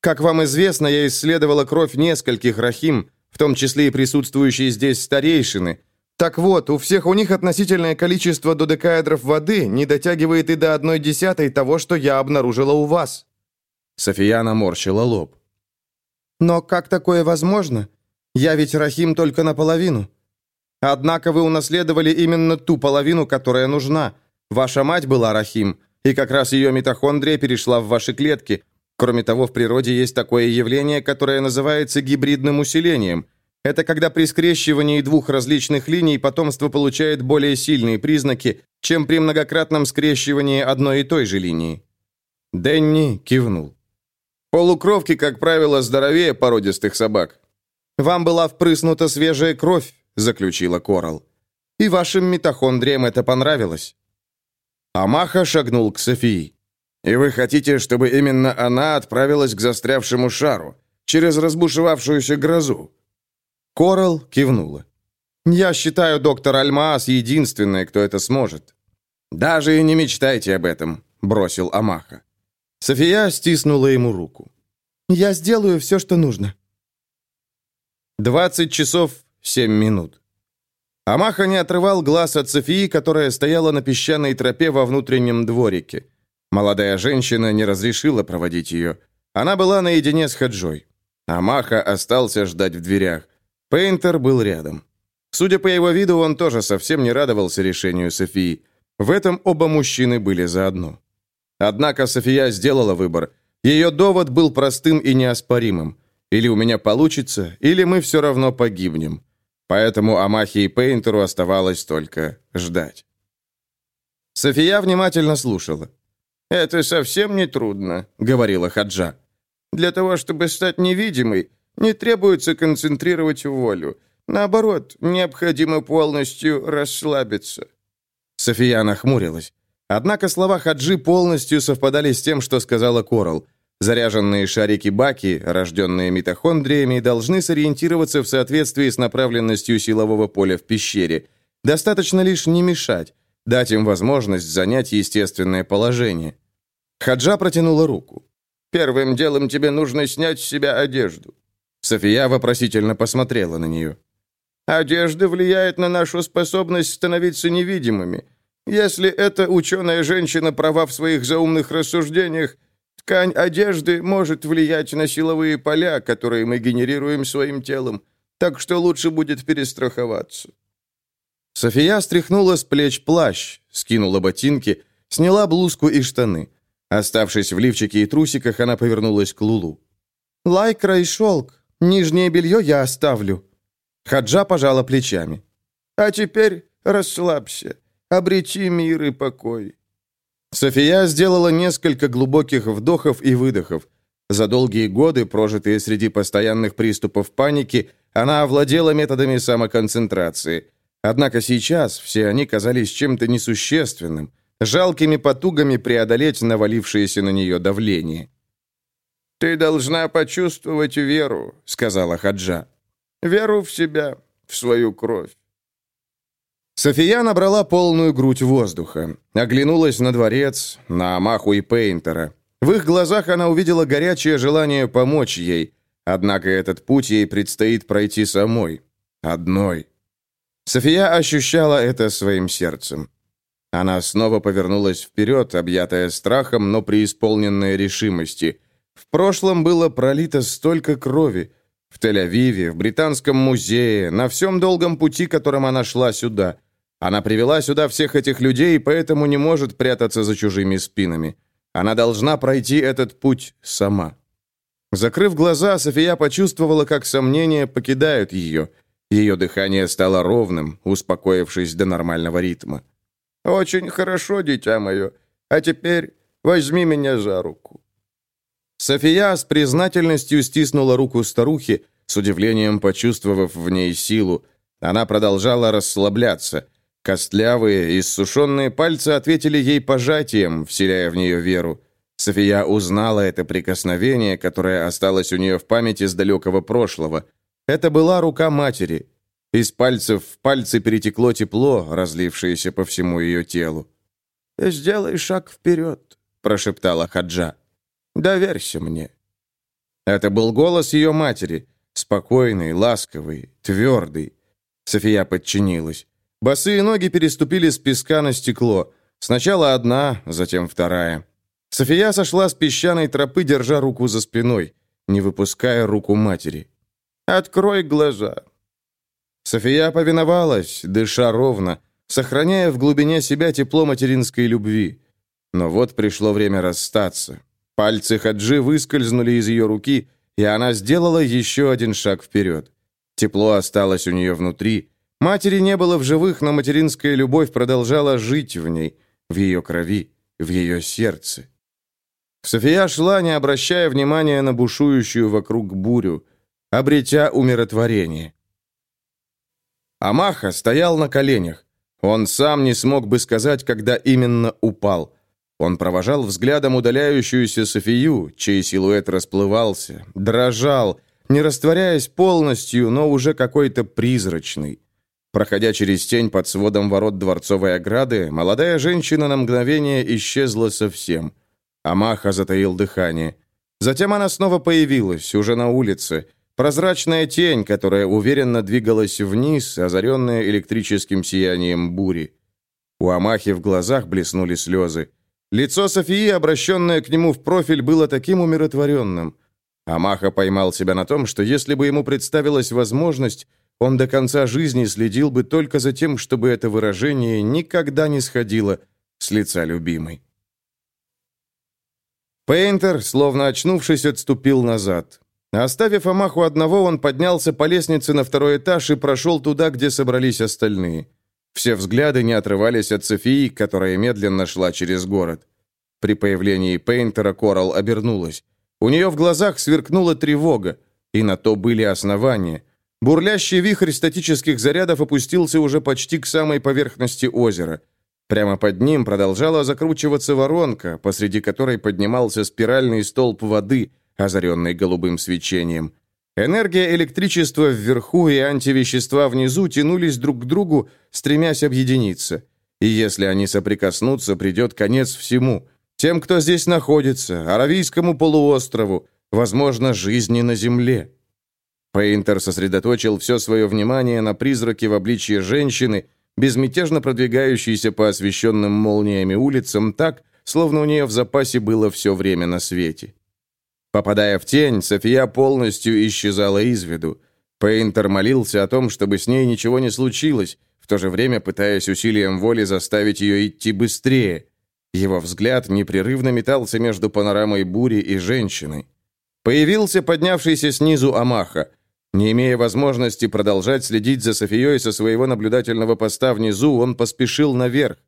«Как вам известно, я исследовала кровь нескольких рахим, в том числе и присутствующие здесь старейшины. Так вот, у всех у них относительное количество додекаэдров воды не дотягивает и до одной десятой того, что я обнаружила у вас». София наморщила лоб. «Но как такое возможно? Я ведь Рахим только наполовину. Однако вы унаследовали именно ту половину, которая нужна. Ваша мать была Рахим, и как раз ее митохондрия перешла в ваши клетки. Кроме того, в природе есть такое явление, которое называется гибридным усилением. Это когда при скрещивании двух различных линий потомство получает более сильные признаки, чем при многократном скрещивании одной и той же линии. Дэнни кивнул. Полукровки, как правило, здоровее породистых собак. Вам была впрыснута свежая кровь, заключила Корал. И вашим митохондриям это понравилось. Амаха шагнул к Софии. «И вы хотите, чтобы именно она отправилась к застрявшему шару, через разбушевавшуюся грозу?» Корал кивнула. «Я считаю, доктор Альмаас единственный, кто это сможет». «Даже и не мечтайте об этом», — бросил Амаха. София стиснула ему руку. «Я сделаю все, что нужно». Двадцать часов семь минут. Амаха не отрывал глаз от Софии, которая стояла на песчаной тропе во внутреннем дворике. Молодая женщина не разрешила проводить ее. Она была наедине с Хаджой. Амаха остался ждать в дверях. Пейнтер был рядом. Судя по его виду, он тоже совсем не радовался решению Софии. В этом оба мужчины были заодно. Однако София сделала выбор. Ее довод был простым и неоспоримым. Или у меня получится, или мы все равно погибнем. Поэтому Амахе и Пейнтеру оставалось только ждать. София внимательно слушала. «Это совсем не трудно», — говорила Хаджа. «Для того, чтобы стать невидимой, не требуется концентрировать волю. Наоборот, необходимо полностью расслабиться». София нахмурилась. Однако слова Хаджи полностью совпадали с тем, что сказала Корал. Заряженные шарики Баки, рожденные митохондриями, должны сориентироваться в соответствии с направленностью силового поля в пещере. Достаточно лишь не мешать, дать им возможность занять естественное положение. Хаджа протянула руку. «Первым делом тебе нужно снять с себя одежду». София вопросительно посмотрела на нее. «Одежда влияет на нашу способность становиться невидимыми. Если эта ученая женщина права в своих заумных рассуждениях, ткань одежды может влиять на силовые поля, которые мы генерируем своим телом, так что лучше будет перестраховаться». София стряхнула с плеч плащ, скинула ботинки, сняла блузку и штаны. Оставшись в лифчике и трусиках, она повернулась к Лулу. «Лайкра и шелк. Нижнее белье я оставлю». Хаджа пожала плечами. «А теперь расслабься. Обрети мир и покой». София сделала несколько глубоких вдохов и выдохов. За долгие годы, прожитые среди постоянных приступов паники, она овладела методами самоконцентрации. Однако сейчас все они казались чем-то несущественным, жалкими потугами преодолеть навалившееся на нее давление. «Ты должна почувствовать веру», — сказала Хаджа. «Веру в себя, в свою кровь. София набрала полную грудь воздуха, оглянулась на дворец, на Амаху и Пейнтера. В их глазах она увидела горячее желание помочь ей, однако этот путь ей предстоит пройти самой, одной. София ощущала это своим сердцем. Она снова повернулась вперед, объятая страхом, но преисполненная решимости. В прошлом было пролито столько крови. В Тель-Авиве, в Британском музее, на всем долгом пути, которым она шла сюда. Она привела сюда всех этих людей, поэтому не может прятаться за чужими спинами. Она должна пройти этот путь сама. Закрыв глаза, София почувствовала, как сомнения покидают ее. Ее дыхание стало ровным, успокоившись до нормального ритма. «Очень хорошо, дитя мое. А теперь возьми меня за руку». София с признательностью стиснула руку старухи, с удивлением почувствовав в ней силу. Она продолжала расслабляться. Костлявые, иссушенные пальцы ответили ей пожатием, вселяя в нее веру. София узнала это прикосновение, которое осталось у нее в памяти с далекого прошлого. Это была рука матери. Из пальцев в пальцы перетекло тепло, разлившееся по всему ее телу. «Сделай шаг вперед», — прошептала Хаджа. «Доверься мне». Это был голос ее матери, спокойный, ласковый, твердый. София подчинилась. Босые ноги переступили с песка на стекло. Сначала одна, затем вторая. София сошла с песчаной тропы, держа руку за спиной, не выпуская руку матери. «Открой глаза». София повиновалась, дыша ровно, сохраняя в глубине себя тепло материнской любви. Но вот пришло время расстаться. Пальцы Хаджи выскользнули из ее руки, и она сделала еще один шаг вперед. Тепло осталось у нее внутри. Матери не было в живых, но материнская любовь продолжала жить в ней, в ее крови, в ее сердце. София шла, не обращая внимания на бушующую вокруг бурю, обретя умиротворение. Амаха стоял на коленях. Он сам не смог бы сказать, когда именно упал. Он провожал взглядом удаляющуюся Софию, чей силуэт расплывался, дрожал, не растворяясь полностью, но уже какой-то призрачный. Проходя через тень под сводом ворот дворцовой ограды, молодая женщина на мгновение исчезла совсем – Амаха затаил дыхание. Затем она снова появилась, уже на улице. Прозрачная тень, которая уверенно двигалась вниз, озаренная электрическим сиянием бури. У Амахи в глазах блеснули слезы. Лицо Софии, обращенное к нему в профиль, было таким умиротворенным. Амаха поймал себя на том, что если бы ему представилась возможность, он до конца жизни следил бы только за тем, чтобы это выражение никогда не сходило с лица любимой. Пейнтер, словно очнувшись, отступил назад. Оставив Амаху одного, он поднялся по лестнице на второй этаж и прошел туда, где собрались остальные. Все взгляды не отрывались от Софии, которая медленно шла через город. При появлении Пейнтера Корал обернулась. У нее в глазах сверкнула тревога, и на то были основания. Бурлящий вихрь статических зарядов опустился уже почти к самой поверхности озера – Прямо под ним продолжала закручиваться воронка, посреди которой поднимался спиральный столб воды, озаренный голубым свечением. Энергия электричества вверху и антивещества внизу тянулись друг к другу, стремясь объединиться. И если они соприкоснутся, придет конец всему. Тем, кто здесь находится, Аравийскому полуострову, возможно, жизни на Земле. Пейнтер сосредоточил все свое внимание на призраке в обличье женщины, безмятежно продвигающейся по освещенным молниями улицам так, словно у нее в запасе было все время на свете. Попадая в тень, София полностью исчезала из виду. Пейнтер молился о том, чтобы с ней ничего не случилось, в то же время пытаясь усилием воли заставить ее идти быстрее. Его взгляд непрерывно метался между панорамой бури и женщиной. Появился поднявшийся снизу Амаха. Не имея возможности продолжать следить за Софией со своего наблюдательного поста внизу, он поспешил наверх.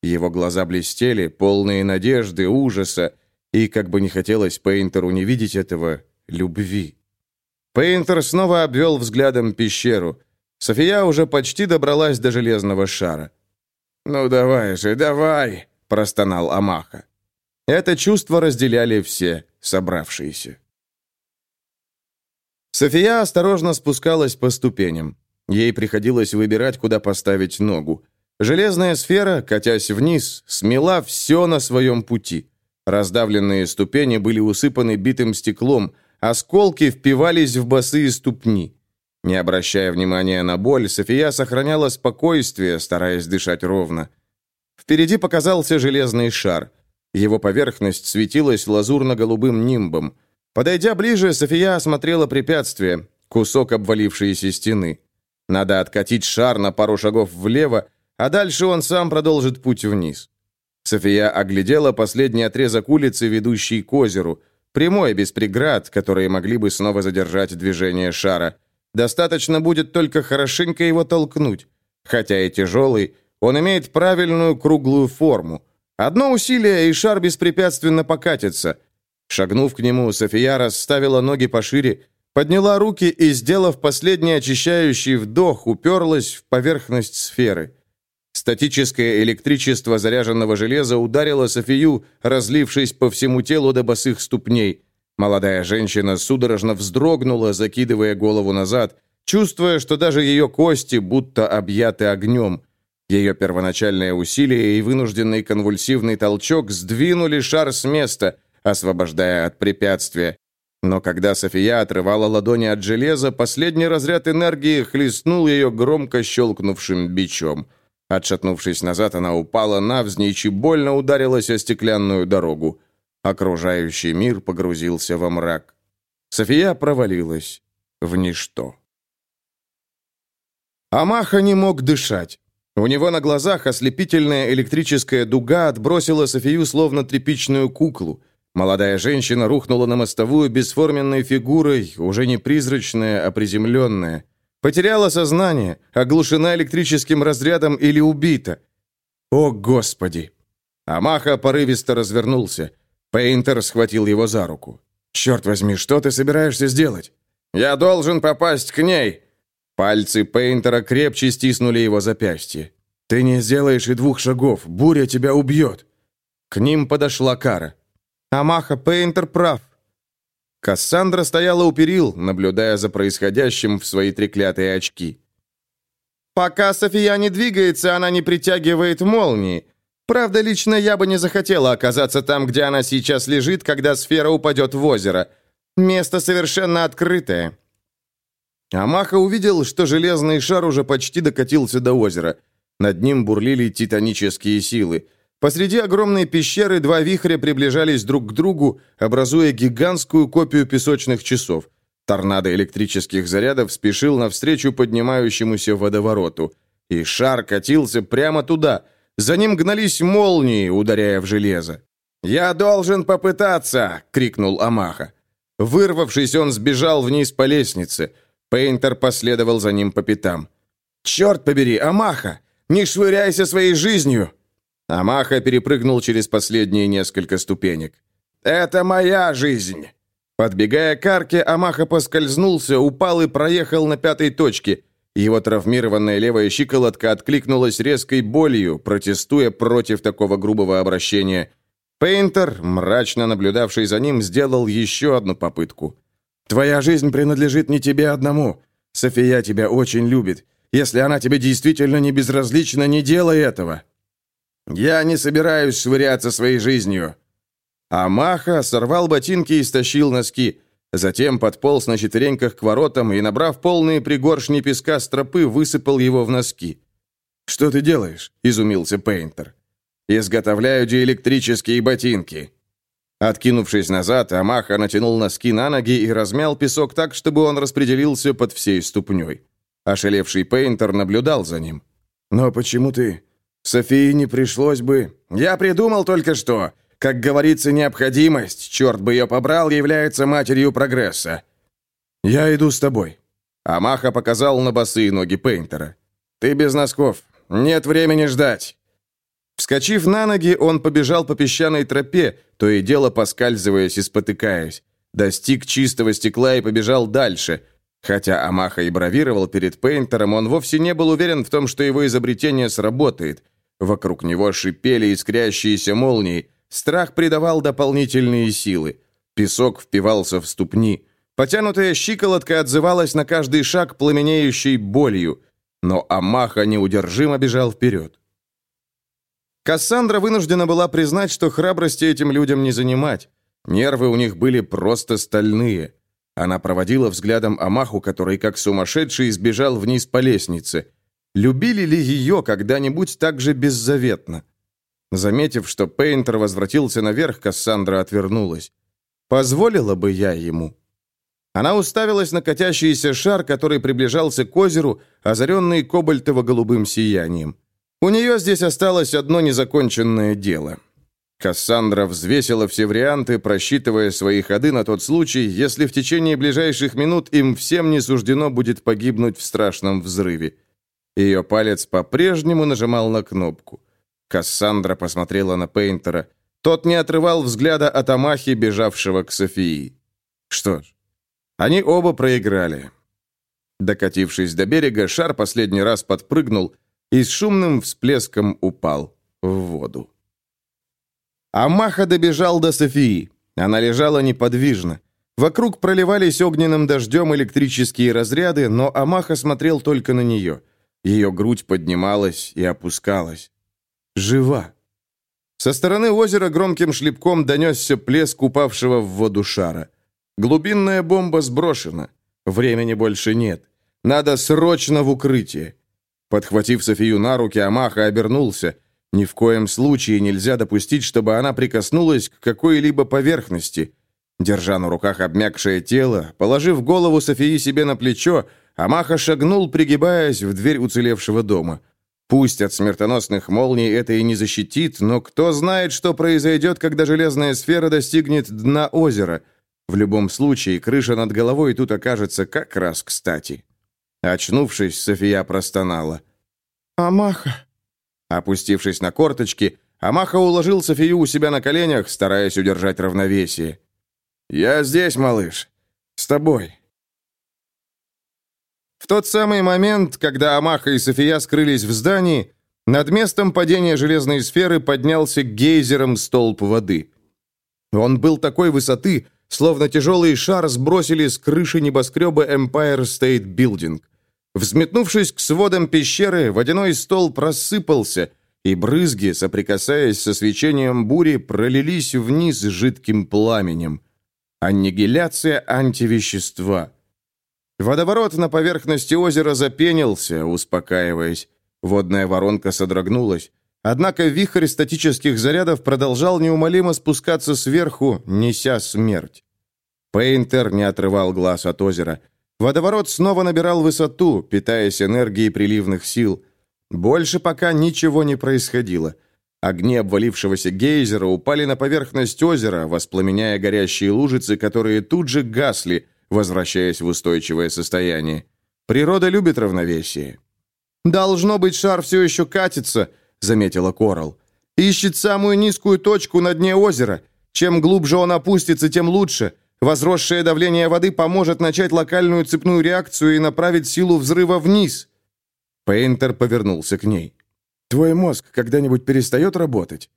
Его глаза блестели, полные надежды, ужаса, и, как бы не хотелось Пейнтеру не видеть этого, любви. Пейнтер снова обвел взглядом пещеру. София уже почти добралась до железного шара. «Ну давай же, давай!» – простонал Амаха. Это чувство разделяли все собравшиеся. София осторожно спускалась по ступеням. Ей приходилось выбирать, куда поставить ногу. Железная сфера, катясь вниз, смела все на своем пути. Раздавленные ступени были усыпаны битым стеклом, осколки впивались в босые ступни. Не обращая внимания на боль, София сохраняла спокойствие, стараясь дышать ровно. Впереди показался железный шар. Его поверхность светилась лазурно-голубым нимбом – Подойдя ближе, София осмотрела препятствие, кусок обвалившейся стены. Надо откатить шар на пару шагов влево, а дальше он сам продолжит путь вниз. София оглядела последний отрезок улицы, ведущий к озеру, прямой, без преград, которые могли бы снова задержать движение шара. Достаточно будет только хорошенько его толкнуть. Хотя и тяжелый, он имеет правильную круглую форму. Одно усилие, и шар беспрепятственно покатится – Шагнув к нему, София расставила ноги пошире, подняла руки и, сделав последний очищающий вдох, уперлась в поверхность сферы. Статическое электричество заряженного железа ударило Софию, разлившись по всему телу до босых ступней. Молодая женщина судорожно вздрогнула, закидывая голову назад, чувствуя, что даже ее кости будто объяты огнем. Ее первоначальное усилие и вынужденный конвульсивный толчок сдвинули шар с места, освобождая от препятствия. Но когда София отрывала ладони от железа, последний разряд энергии хлестнул ее громко щелкнувшим бичом. Отшатнувшись назад, она упала навзничь и больно ударилась о стеклянную дорогу. Окружающий мир погрузился во мрак. София провалилась в ничто. Амаха не мог дышать. У него на глазах ослепительная электрическая дуга отбросила Софию словно тряпичную куклу. Молодая женщина рухнула на мостовую бесформенной фигурой, уже не призрачная, а приземленная. Потеряла сознание, оглушена электрическим разрядом или убита. О, Господи! Амаха порывисто развернулся. Пейнтер схватил его за руку. «Черт возьми, что ты собираешься сделать?» «Я должен попасть к ней!» Пальцы Пейнтера крепче стиснули его запястье. «Ты не сделаешь и двух шагов, буря тебя убьет!» К ним подошла Кара. «Амаха, Пейнтер прав. Кассандра стояла у перил, наблюдая за происходящим в свои треклятые очки. «Пока София не двигается, она не притягивает молнии. Правда, лично я бы не захотела оказаться там, где она сейчас лежит, когда сфера упадет в озеро. Место совершенно открытое». Амаха увидел, что железный шар уже почти докатился до озера. Над ним бурлили титанические силы. Посреди огромной пещеры два вихря приближались друг к другу, образуя гигантскую копию песочных часов. Торнадо электрических зарядов спешил навстречу поднимающемуся водовороту. И шар катился прямо туда. За ним гнались молнии, ударяя в железо. «Я должен попытаться!» — крикнул Амаха. Вырвавшись, он сбежал вниз по лестнице. Пейнтер последовал за ним по пятам. «Черт побери, Амаха! Не швыряйся своей жизнью!» Амаха перепрыгнул через последние несколько ступенек. «Это моя жизнь!» Подбегая к арке, Амаха поскользнулся, упал и проехал на пятой точке. Его травмированная левая щиколотка откликнулась резкой болью, протестуя против такого грубого обращения. Пейнтер, мрачно наблюдавший за ним, сделал еще одну попытку. «Твоя жизнь принадлежит не тебе одному. София тебя очень любит. Если она тебе действительно не безразлична, не делай этого». Я не собираюсь швыряться своей жизнью». А Маха сорвал ботинки и стащил носки. Затем подполз на четвереньках к воротам и, набрав полные пригоршни песка с тропы, высыпал его в носки. «Что ты делаешь?» – изумился Пейнтер. «Изготовляю диэлектрические ботинки». Откинувшись назад, Амаха натянул носки на ноги и размял песок так, чтобы он распределился под всей ступней. Ошелевший Пейнтер наблюдал за ним. «Но почему ты Софии не пришлось бы... Я придумал только что. Как говорится, необходимость, черт бы ее побрал, является матерью прогресса. Я иду с тобой. Амаха показал на босые ноги Пейнтера. Ты без носков. Нет времени ждать. Вскочив на ноги, он побежал по песчаной тропе, то и дело поскальзываясь и спотыкаясь. Достиг чистого стекла и побежал дальше. Хотя Амаха и бравировал перед Пейнтером, он вовсе не был уверен в том, что его изобретение сработает. Вокруг него шипели искрящиеся молнии. Страх придавал дополнительные силы. Песок впивался в ступни. Потянутая щиколотка отзывалась на каждый шаг пламенеющей болью. Но Амаха неудержимо бежал вперед. Кассандра вынуждена была признать, что храбрости этим людям не занимать. Нервы у них были просто стальные. Она проводила взглядом Амаху, который как сумасшедший сбежал вниз по лестнице. Любили ли ее когда-нибудь так же беззаветно? Заметив, что Пейнтер возвратился наверх, Кассандра отвернулась. «Позволила бы я ему?» Она уставилась на катящийся шар, который приближался к озеру, озаренный кобальтово-голубым сиянием. У нее здесь осталось одно незаконченное дело. Кассандра взвесила все варианты, просчитывая свои ходы на тот случай, если в течение ближайших минут им всем не суждено будет погибнуть в страшном взрыве. Ее палец по-прежнему нажимал на кнопку. Кассандра посмотрела на Пейнтера. Тот не отрывал взгляда от Амахи, бежавшего к Софии. Что ж, они оба проиграли. Докатившись до берега, шар последний раз подпрыгнул, и с шумным всплеском упал в воду. Амаха добежал до Софии. Она лежала неподвижно. Вокруг проливались огненным дождем электрические разряды, но Амаха смотрел только на нее. Ее грудь поднималась и опускалась. Жива. Со стороны озера громким шлепком донесся плеск упавшего в воду шара. Глубинная бомба сброшена. Времени больше нет. Надо срочно в укрытие. Подхватив Софию на руки, Амаха обернулся. Ни в коем случае нельзя допустить, чтобы она прикоснулась к какой-либо поверхности. Держа на руках обмякшее тело, положив голову Софии себе на плечо, Амаха шагнул, пригибаясь в дверь уцелевшего дома. Пусть от смертоносных молний это и не защитит, но кто знает, что произойдет, когда железная сфера достигнет дна озера. В любом случае, крыша над головой тут окажется как раз кстати. Очнувшись, София простонала. «Амаха!» Опустившись на корточки, Амаха уложил Софию у себя на коленях, стараясь удержать равновесие. «Я здесь, малыш. С тобой». В тот самый момент, когда Амаха и София скрылись в здании, над местом падения железной сферы поднялся гейзером столб воды. Он был такой высоты, словно тяжелый шар сбросили с крыши небоскреба Empire State Building. Взметнувшись к сводам пещеры, водяной столб рассыпался, и брызги, соприкасаясь со свечением бури, пролились вниз жидким пламенем. Аннигиляция антивещества. Водоворот на поверхности озера запенился, успокаиваясь. Водная воронка содрогнулась. Однако вихрь статических зарядов продолжал неумолимо спускаться сверху, неся смерть. Пейнтер не отрывал глаз от озера. Водоворот снова набирал высоту, питаясь энергией приливных сил. Больше пока ничего не происходило. Огни обвалившегося гейзера упали на поверхность озера, воспламеняя горящие лужицы, которые тут же гасли, возвращаясь в устойчивое состояние. Природа любит равновесие. «Должно быть, шар все еще катится», — заметила Корал. «Ищет самую низкую точку на дне озера. Чем глубже он опустится, тем лучше. Возросшее давление воды поможет начать локальную цепную реакцию и направить силу взрыва вниз». Пейнтер повернулся к ней. «Твой мозг когда-нибудь перестает работать?»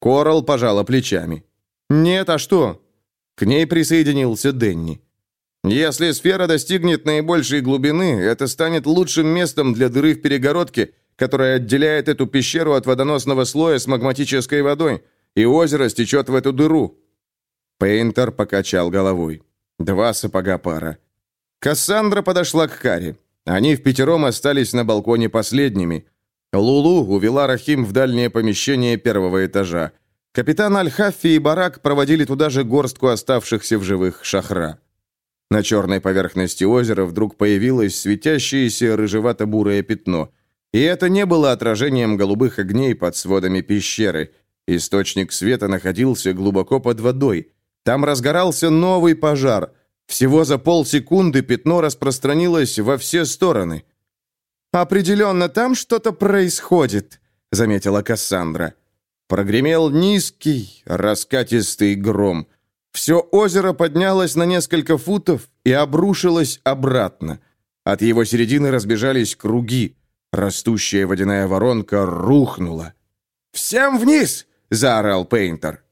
Корал пожала плечами. «Нет, а что?» К ней присоединился Денни. Если сфера достигнет наибольшей глубины, это станет лучшим местом для дыры в перегородке, которая отделяет эту пещеру от водоносного слоя с магматической водой, и озеро стечет в эту дыру». Пейнтер покачал головой. Два сапога пара. Кассандра подошла к Каре. Они в пятером остались на балконе последними. Лулу увела Рахим в дальнее помещение первого этажа. Капитан Аль-Хаффи и Барак проводили туда же горстку оставшихся в живых шахра. На черной поверхности озера вдруг появилось светящееся рыжевато-бурое пятно. И это не было отражением голубых огней под сводами пещеры. Источник света находился глубоко под водой. Там разгорался новый пожар. Всего за полсекунды пятно распространилось во все стороны. «Определенно, там что-то происходит», — заметила Кассандра. Прогремел низкий, раскатистый гром — все озеро поднялось на несколько футов и обрушилось обратно. От его середины разбежались круги. Растущая водяная воронка рухнула. «Всем вниз!» — заорал Пейнтер.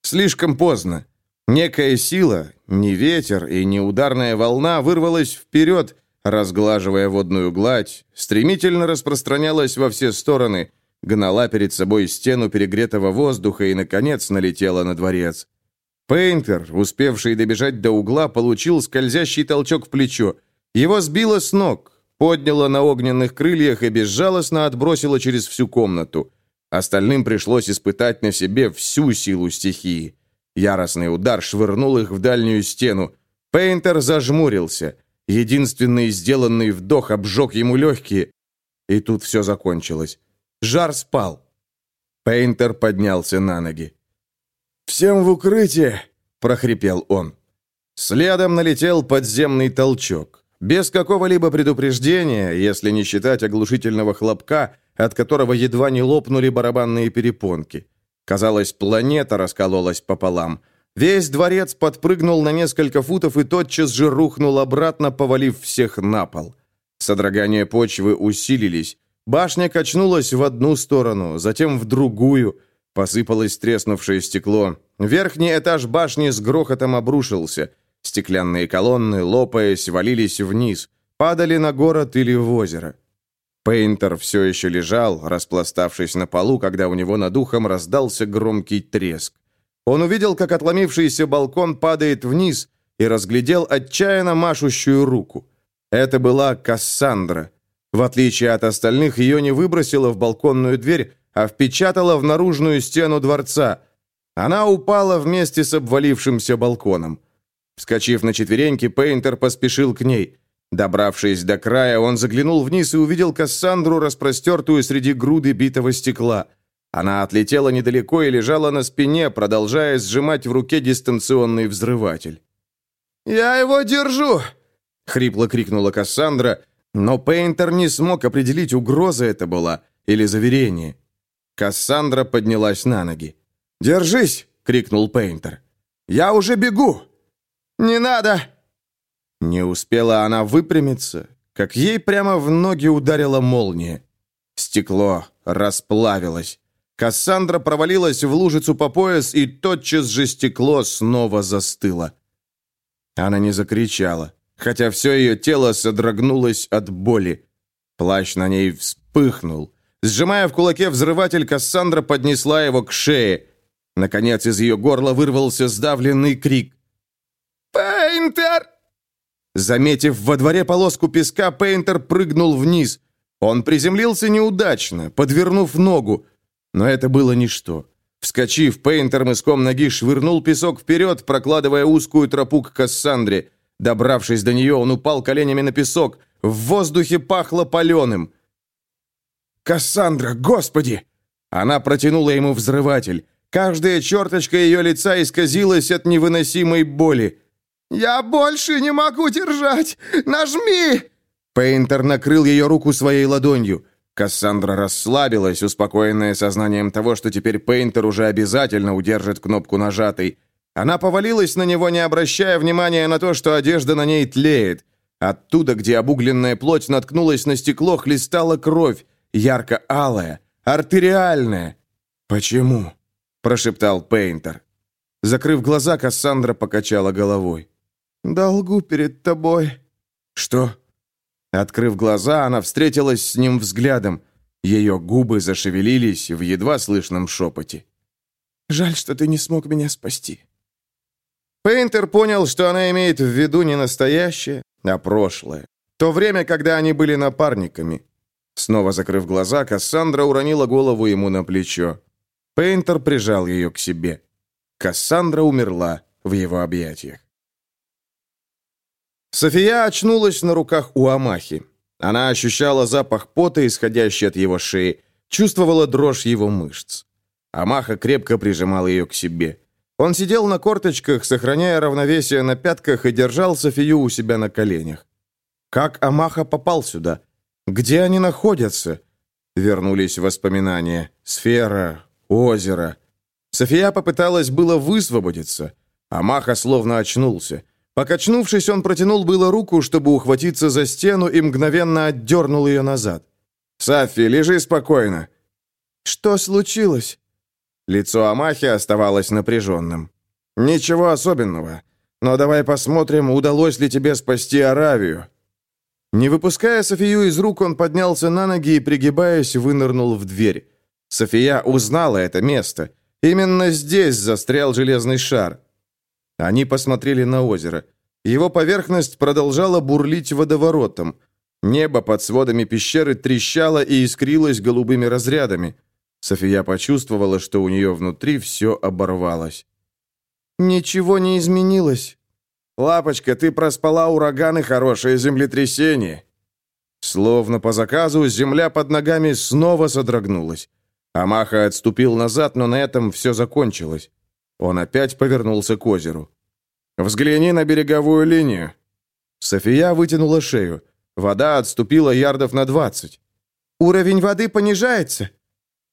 Слишком поздно. Некая сила, не ветер и не ударная волна, вырвалась вперед, разглаживая водную гладь, стремительно распространялась во все стороны, гнала перед собой стену перегретого воздуха и, наконец, налетела на дворец. Пейнтер, успевший добежать до угла, получил скользящий толчок в плечо. Его сбило с ног, подняло на огненных крыльях и безжалостно отбросило через всю комнату. Остальным пришлось испытать на себе всю силу стихии. Яростный удар швырнул их в дальнюю стену. Пейнтер зажмурился. Единственный сделанный вдох обжег ему легкие. И тут все закончилось. Жар спал. Пейнтер поднялся на ноги. «Всем в укрытие!» – прохрипел он. Следом налетел подземный толчок. Без какого-либо предупреждения, если не считать оглушительного хлопка, от которого едва не лопнули барабанные перепонки. Казалось, планета раскололась пополам. Весь дворец подпрыгнул на несколько футов и тотчас же рухнул обратно, повалив всех на пол. Содрогания почвы усилились. Башня качнулась в одну сторону, затем в другую. Посыпалось треснувшее стекло. Верхний этаж башни с грохотом обрушился. Стеклянные колонны, лопаясь, валились вниз. Падали на город или в озеро. Пейнтер все еще лежал, распластавшись на полу, когда у него над ухом раздался громкий треск. Он увидел, как отломившийся балкон падает вниз, и разглядел отчаянно машущую руку. Это была Кассандра. В отличие от остальных, ее не выбросило в балконную дверь, а впечатало в наружную стену дворца. Она упала вместе с обвалившимся балконом. Вскочив на четвереньки, Пейнтер поспешил к ней. Добравшись до края, он заглянул вниз и увидел Кассандру, распростертую среди груды битого стекла. Она отлетела недалеко и лежала на спине, продолжая сжимать в руке дистанционный взрыватель. «Я его держу!» — хрипло крикнула Кассандра, но Пейнтер не смог определить, угроза это была или заверение. Кассандра поднялась на ноги. «Держись!» — крикнул Пейнтер. «Я уже бегу!» «Не надо!» Не успела она выпрямиться, как ей прямо в ноги ударила молния. Стекло расплавилось. Кассандра провалилась в лужицу по пояс, и тотчас же стекло снова застыло. Она не закричала хотя все ее тело содрогнулось от боли. Плащ на ней вспыхнул. Сжимая в кулаке взрыватель, Кассандра поднесла его к шее. Наконец из ее горла вырвался сдавленный крик. «Пейнтер!» Заметив во дворе полоску песка, Пейнтер прыгнул вниз. Он приземлился неудачно, подвернув ногу. Но это было ничто. Вскочив, Пейнтер мыском ноги швырнул песок вперед, прокладывая узкую тропу к Кассандре. Добравшись до нее, он упал коленями на песок. В воздухе пахло паленым. «Кассандра, господи!» Она протянула ему взрыватель. Каждая черточка ее лица исказилась от невыносимой боли. «Я больше не могу держать! Нажми!» Пейнтер накрыл ее руку своей ладонью. Кассандра расслабилась, успокоенная сознанием того, что теперь Пейнтер уже обязательно удержит кнопку нажатой. Она повалилась на него, не обращая внимания на то, что одежда на ней тлеет. Оттуда, где обугленная плоть наткнулась на стекло, хлестала кровь, ярко-алая, артериальная. «Почему?» – прошептал Пейнтер. Закрыв глаза, Кассандра покачала головой. «Долгу перед тобой». «Что?» Открыв глаза, она встретилась с ним взглядом. Ее губы зашевелились в едва слышном шепоте. «Жаль, что ты не смог меня спасти». Пейнтер понял, что она имеет в виду не настоящее, а прошлое. То время, когда они были напарниками. Снова закрыв глаза, Кассандра уронила голову ему на плечо. Пейнтер прижал ее к себе. Кассандра умерла в его объятиях. София очнулась на руках у Амахи. Она ощущала запах пота, исходящий от его шеи, чувствовала дрожь его мышц. Амаха крепко прижимал ее к себе. Он сидел на корточках, сохраняя равновесие на пятках и держал Софию у себя на коленях. Как Амаха попал сюда? Где они находятся? Вернулись воспоминания. Сфера, озеро. София попыталась было высвободиться. Амаха словно очнулся. Покачнувшись, он протянул было руку, чтобы ухватиться за стену и мгновенно отдернул ее назад. «Сафи, лежи спокойно». «Что случилось?» Лицо Амахи оставалось напряженным. «Ничего особенного. Но давай посмотрим, удалось ли тебе спасти Аравию». Не выпуская Софию из рук, он поднялся на ноги и, пригибаясь, вынырнул в дверь. София узнала это место. Именно здесь застрял железный шар. Они посмотрели на озеро. Его поверхность продолжала бурлить водоворотом. Небо под сводами пещеры трещало и искрилось голубыми разрядами. София почувствовала, что у нее внутри все оборвалось. «Ничего не изменилось». «Лапочка, ты проспала ураган и хорошее землетрясение». Словно по заказу, земля под ногами снова содрогнулась. Амаха отступил назад, но на этом все закончилось. Он опять повернулся к озеру. «Взгляни на береговую линию». София вытянула шею. Вода отступила ярдов на двадцать. «Уровень воды понижается».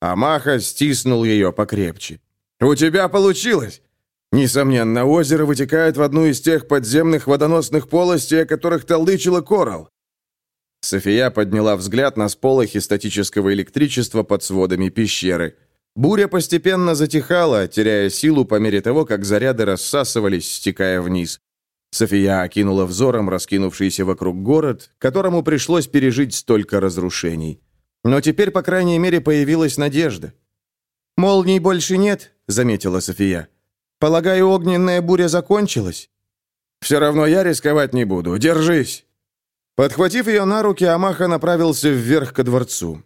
Амаха стиснул ее покрепче. «У тебя получилось!» Несомненно, озеро вытекает в одну из тех подземных водоносных полостей, о которых толдычила Корал. София подняла взгляд на сполохи статического электричества под сводами пещеры. Буря постепенно затихала, теряя силу по мере того, как заряды рассасывались, стекая вниз. София окинула взором раскинувшийся вокруг город, которому пришлось пережить столько разрушений. Но теперь, по крайней мере, появилась надежда. «Молний больше нет», — заметила София. «Полагаю, огненная буря закончилась?» «Все равно я рисковать не буду. Держись!» Подхватив ее на руки, Амаха направился вверх ко дворцу.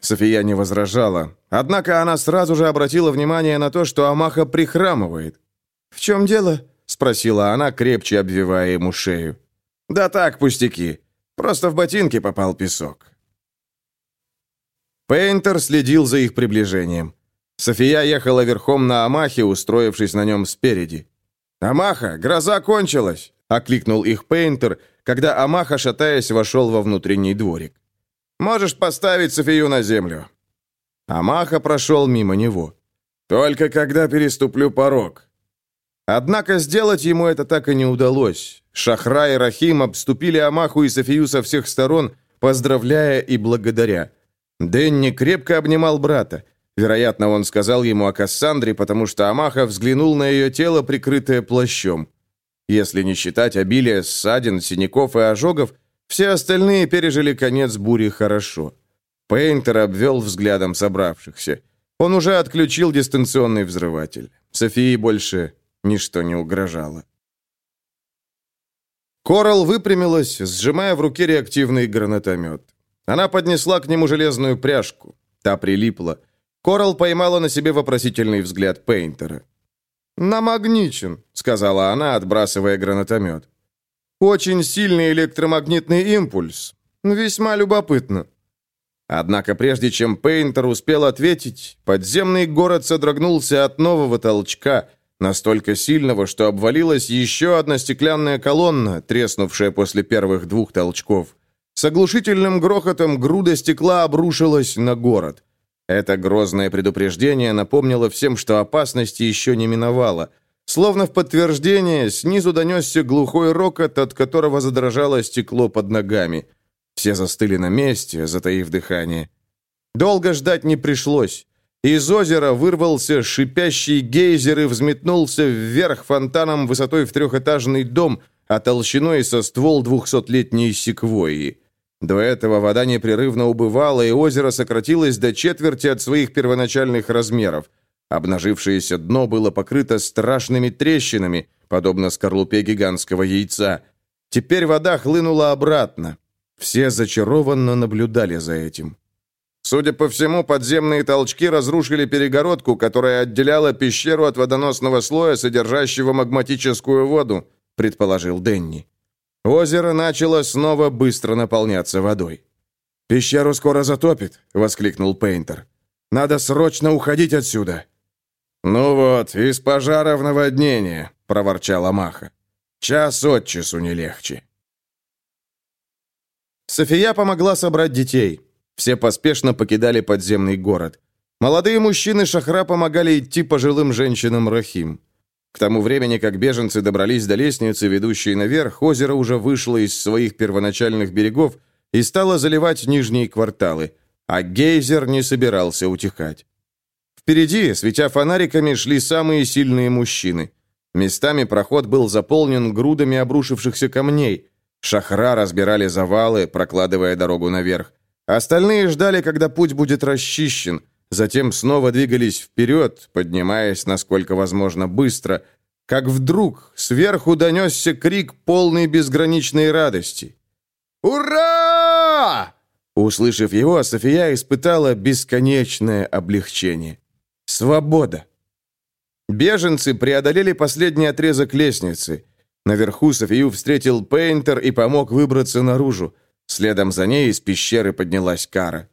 София не возражала. Однако она сразу же обратила внимание на то, что Амаха прихрамывает. «В чем дело?» — спросила она, крепче обвивая ему шею. «Да так, пустяки. Просто в ботинки попал песок». Пейнтер следил за их приближением. София ехала верхом на Амахе, устроившись на нем спереди. «Амаха, гроза кончилась!» — окликнул их Пейнтер, когда Амаха, шатаясь, вошел во внутренний дворик. «Можешь поставить Софию на землю». Амаха прошел мимо него. «Только когда переступлю порог». Однако сделать ему это так и не удалось. Шахра и Рахим обступили Амаху и Софию со всех сторон, поздравляя и благодаря. Дэнни крепко обнимал брата. Вероятно, он сказал ему о Кассандре, потому что Амаха взглянул на ее тело, прикрытое плащом. Если не считать обилия ссадин, синяков и ожогов, все остальные пережили конец бури хорошо. Пейнтер обвел взглядом собравшихся. Он уже отключил дистанционный взрыватель. Софии больше ничто не угрожало. Корал выпрямилась, сжимая в руке реактивный гранатомет. Она поднесла к нему железную пряжку. Та прилипла. Корал поймала на себе вопросительный взгляд Пейнтера. «Намагничен», — сказала она, отбрасывая гранатомет. «Очень сильный электромагнитный импульс. Весьма любопытно». Однако прежде чем Пейнтер успел ответить, подземный город содрогнулся от нового толчка, настолько сильного, что обвалилась еще одна стеклянная колонна, треснувшая после первых двух толчков. С оглушительным грохотом груда стекла обрушилась на город. Это грозное предупреждение напомнило всем, что опасности еще не миновало. Словно в подтверждение, снизу донесся глухой рокот, от которого задрожало стекло под ногами. Все застыли на месте, затаив дыхание. Долго ждать не пришлось. Из озера вырвался шипящий гейзер и взметнулся вверх фонтаном высотой в трехэтажный дом, а толщиной со ствол двухсотлетней секвойи. До этого вода непрерывно убывала, и озеро сократилось до четверти от своих первоначальных размеров. Обнажившееся дно было покрыто страшными трещинами, подобно скорлупе гигантского яйца. Теперь вода хлынула обратно. Все зачарованно наблюдали за этим. Судя по всему, подземные толчки разрушили перегородку, которая отделяла пещеру от водоносного слоя, содержащего магматическую воду, предположил Денни. Озеро начало снова быстро наполняться водой. «Пещеру скоро затопит», — воскликнул Пейнтер. «Надо срочно уходить отсюда». «Ну вот, из пожара в наводнение», — проворчала Маха. «Час от часу не легче». София помогла собрать детей. Все поспешно покидали подземный город. Молодые мужчины Шахра помогали идти пожилым женщинам Рахим. К тому времени, как беженцы добрались до лестницы, ведущей наверх, озеро уже вышло из своих первоначальных берегов и стало заливать нижние кварталы, а гейзер не собирался утихать. Впереди, светя фонариками, шли самые сильные мужчины. Местами проход был заполнен грудами обрушившихся камней. Шахра разбирали завалы, прокладывая дорогу наверх. Остальные ждали, когда путь будет расчищен – Затем снова двигались вперед, поднимаясь, насколько возможно, быстро, как вдруг сверху донесся крик полной безграничной радости. «Ура!» Услышав его, София испытала бесконечное облегчение. Свобода! Беженцы преодолели последний отрезок лестницы. Наверху Софию встретил Пейнтер и помог выбраться наружу. Следом за ней из пещеры поднялась Кара.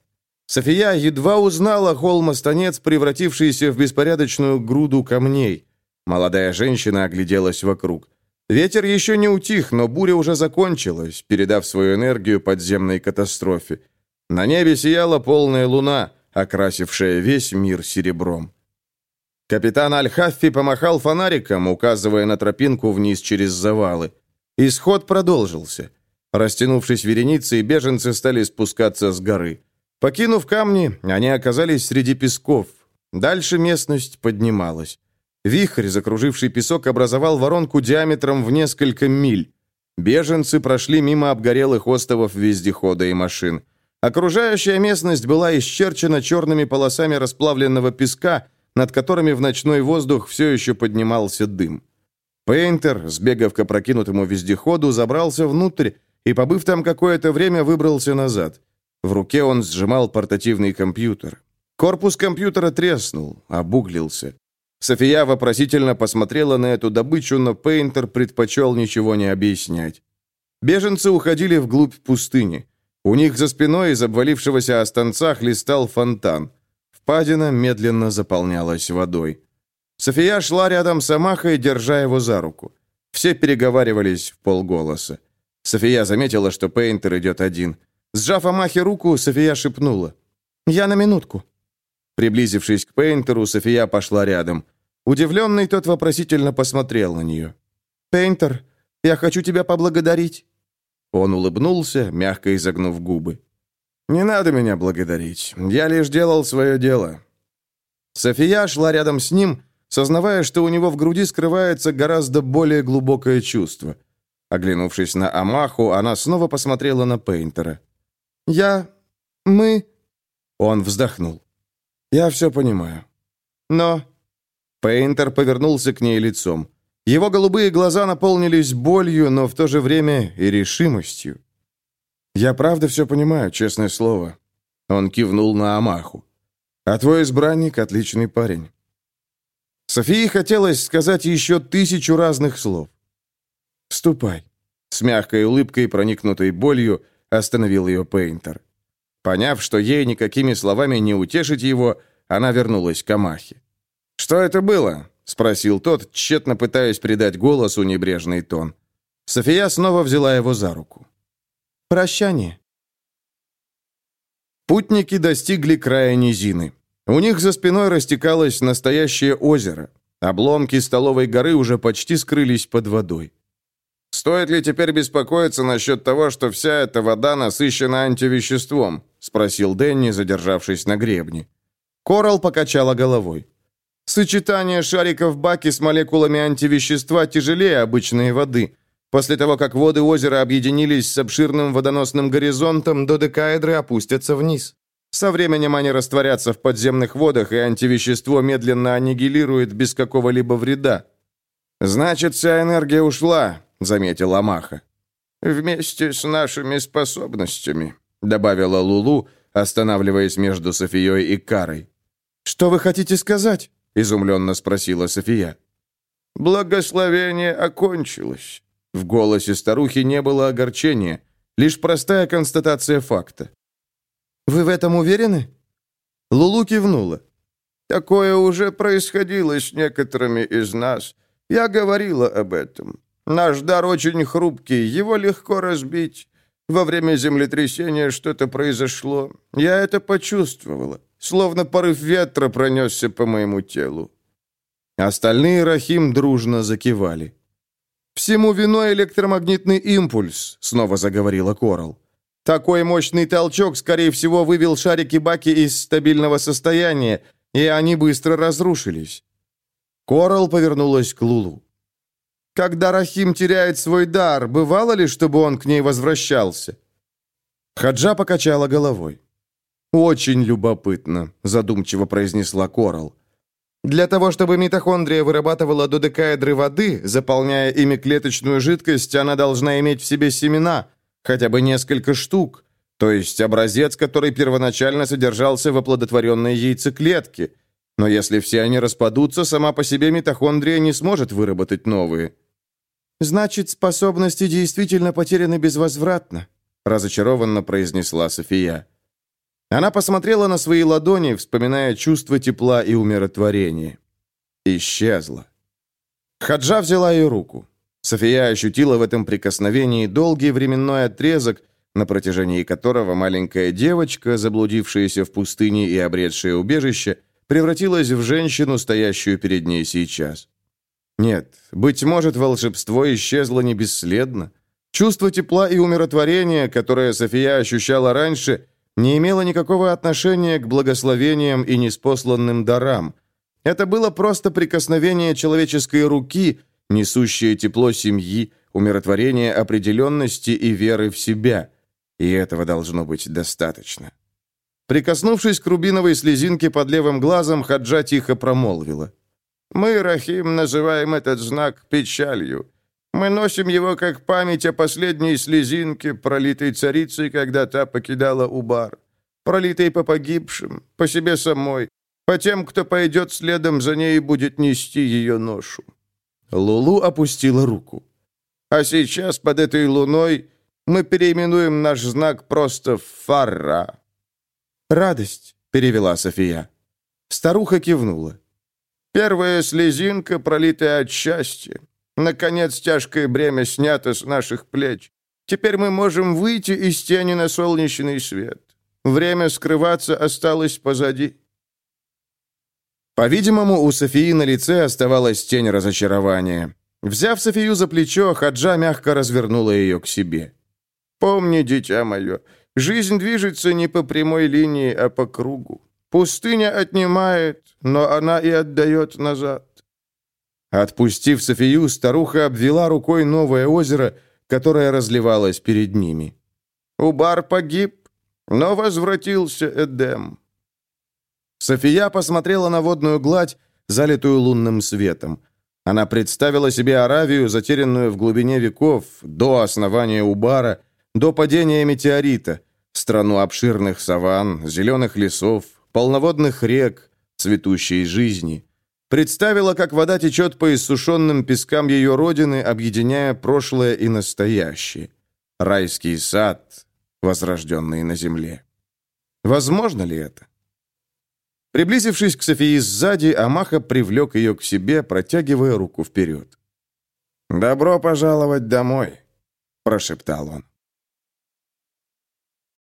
София едва узнала холм-останец, превратившийся в беспорядочную груду камней. Молодая женщина огляделась вокруг. Ветер еще не утих, но буря уже закончилась, передав свою энергию подземной катастрофе. На небе сияла полная луна, окрасившая весь мир серебром. Капитан Аль-Хаффи помахал фонариком, указывая на тропинку вниз через завалы. Исход продолжился. Растянувшись вереницей, беженцы стали спускаться с горы. Покинув камни, они оказались среди песков. Дальше местность поднималась. Вихрь, закруживший песок, образовал воронку диаметром в несколько миль. Беженцы прошли мимо обгорелых остовов вездехода и машин. Окружающая местность была исчерчена черными полосами расплавленного песка, над которыми в ночной воздух все еще поднимался дым. Пейнтер, сбегав к опрокинутому вездеходу, забрался внутрь и, побыв там какое-то время, выбрался назад. В руке он сжимал портативный компьютер. Корпус компьютера треснул, обуглился. София вопросительно посмотрела на эту добычу, но Пейнтер предпочел ничего не объяснять. Беженцы уходили вглубь пустыни. У них за спиной из обвалившегося останца хлестал фонтан. Впадина медленно заполнялась водой. София шла рядом с Амахой, держа его за руку. Все переговаривались в полголоса. София заметила, что Пейнтер идет один. Сжав Амахе руку, София шепнула. «Я на минутку». Приблизившись к Пейнтеру, София пошла рядом. Удивленный тот вопросительно посмотрел на нее. «Пейнтер, я хочу тебя поблагодарить». Он улыбнулся, мягко изогнув губы. «Не надо меня благодарить. Я лишь делал свое дело». София шла рядом с ним, сознавая, что у него в груди скрывается гораздо более глубокое чувство. Оглянувшись на Амаху, она снова посмотрела на Пейнтера. «Я... мы...» Он вздохнул. «Я все понимаю». «Но...» Пейнтер повернулся к ней лицом. Его голубые глаза наполнились болью, но в то же время и решимостью. «Я правда все понимаю, честное слово». Он кивнул на Амаху. «А твой избранник — отличный парень». Софии хотелось сказать еще тысячу разных слов. «Ступай», — с мягкой улыбкой, проникнутой болью, остановил ее Пейнтер. Поняв, что ей никакими словами не утешить его, она вернулась к Амахе. «Что это было?» — спросил тот, тщетно пытаясь придать голосу небрежный тон. София снова взяла его за руку. «Прощание». Путники достигли края низины. У них за спиной растекалось настоящее озеро. Обломки столовой горы уже почти скрылись под водой. «Стоит ли теперь беспокоиться насчет того, что вся эта вода насыщена антивеществом?» — спросил Дэнни, задержавшись на гребне. Корал покачала головой. «Сочетание шариков баки с молекулами антивещества тяжелее обычной воды. После того, как воды озера объединились с обширным водоносным горизонтом, додекаэдры опустятся вниз. Со временем они растворятся в подземных водах, и антивещество медленно аннигилирует без какого-либо вреда. «Значит, вся энергия ушла», — заметил Амаха. «Вместе с нашими способностями», — добавила Лулу, останавливаясь между Софией и Карой. «Что вы хотите сказать?» — изумленно спросила София. «Благословение окончилось». В голосе старухи не было огорчения, лишь простая констатация факта. «Вы в этом уверены?» Лулу кивнула. «Такое уже происходило с некоторыми из нас. Я говорила об этом. Наш дар очень хрупкий, его легко разбить. Во время землетрясения что-то произошло. Я это почувствовала, словно порыв ветра пронесся по моему телу. Остальные Рахим дружно закивали. «Всему виной электромагнитный импульс», — снова заговорила Корал. «Такой мощный толчок, скорее всего, вывел шарики Баки из стабильного состояния, и они быстро разрушились». Корал повернулась к Лулу. Когда Рахим теряет свой дар, бывало ли, чтобы он к ней возвращался?» Хаджа покачала головой. «Очень любопытно», — задумчиво произнесла Корал. «Для того, чтобы митохондрия вырабатывала додекаэдры воды, заполняя ими клеточную жидкость, она должна иметь в себе семена, хотя бы несколько штук, то есть образец, который первоначально содержался в оплодотворенной яйцеклетке. Но если все они распадутся, сама по себе митохондрия не сможет выработать новые. «Значит, способности действительно потеряны безвозвратно», разочарованно произнесла София. Она посмотрела на свои ладони, вспоминая чувство тепла и умиротворения. Исчезла. Хаджа взяла ее руку. София ощутила в этом прикосновении долгий временной отрезок, на протяжении которого маленькая девочка, заблудившаяся в пустыне и обретшая убежище, превратилась в женщину, стоящую перед ней сейчас. Нет, быть может, волшебство исчезло не бесследно. Чувство тепла и умиротворения, которое София ощущала раньше, не имело никакого отношения к благословениям и неспосланным дарам. Это было просто прикосновение человеческой руки, несущее тепло семьи, умиротворение определенности и веры в себя. И этого должно быть достаточно. Прикоснувшись к рубиновой слезинке под левым глазом, Хаджа тихо промолвила. «Мы, Рахим, называем этот знак печалью. Мы носим его как память о последней слезинке, пролитой царицей, когда та покидала Убар. Пролитой по погибшим, по себе самой, по тем, кто пойдет следом за ней и будет нести ее ношу». Лулу опустила руку. «А сейчас под этой луной мы переименуем наш знак просто в Фарра». «Радость», — перевела София. Старуха кивнула. «Первая слезинка, пролитая от счастья. Наконец, тяжкое бремя снято с наших плеч. Теперь мы можем выйти из тени на солнечный свет. Время скрываться осталось позади». По-видимому, у Софии на лице оставалась тень разочарования. Взяв Софию за плечо, Хаджа мягко развернула ее к себе. «Помни, дитя мое, жизнь движется не по прямой линии, а по кругу. Пустыня отнимает, но она и отдает назад. Отпустив Софию, старуха обвела рукой новое озеро, которое разливалось перед ними. «Убар погиб, но возвратился Эдем». София посмотрела на водную гладь, залитую лунным светом. Она представила себе Аравию, затерянную в глубине веков, до основания Убара, до падения метеорита, страну обширных саван, зеленых лесов, полноводных рек, цветущей жизни. Представила, как вода течет по иссушенным пескам ее родины, объединяя прошлое и настоящее. Райский сад, возрожденный на земле. Возможно ли это? Приблизившись к Софии сзади, Амаха привлек ее к себе, протягивая руку вперед. «Добро пожаловать домой», — прошептал он.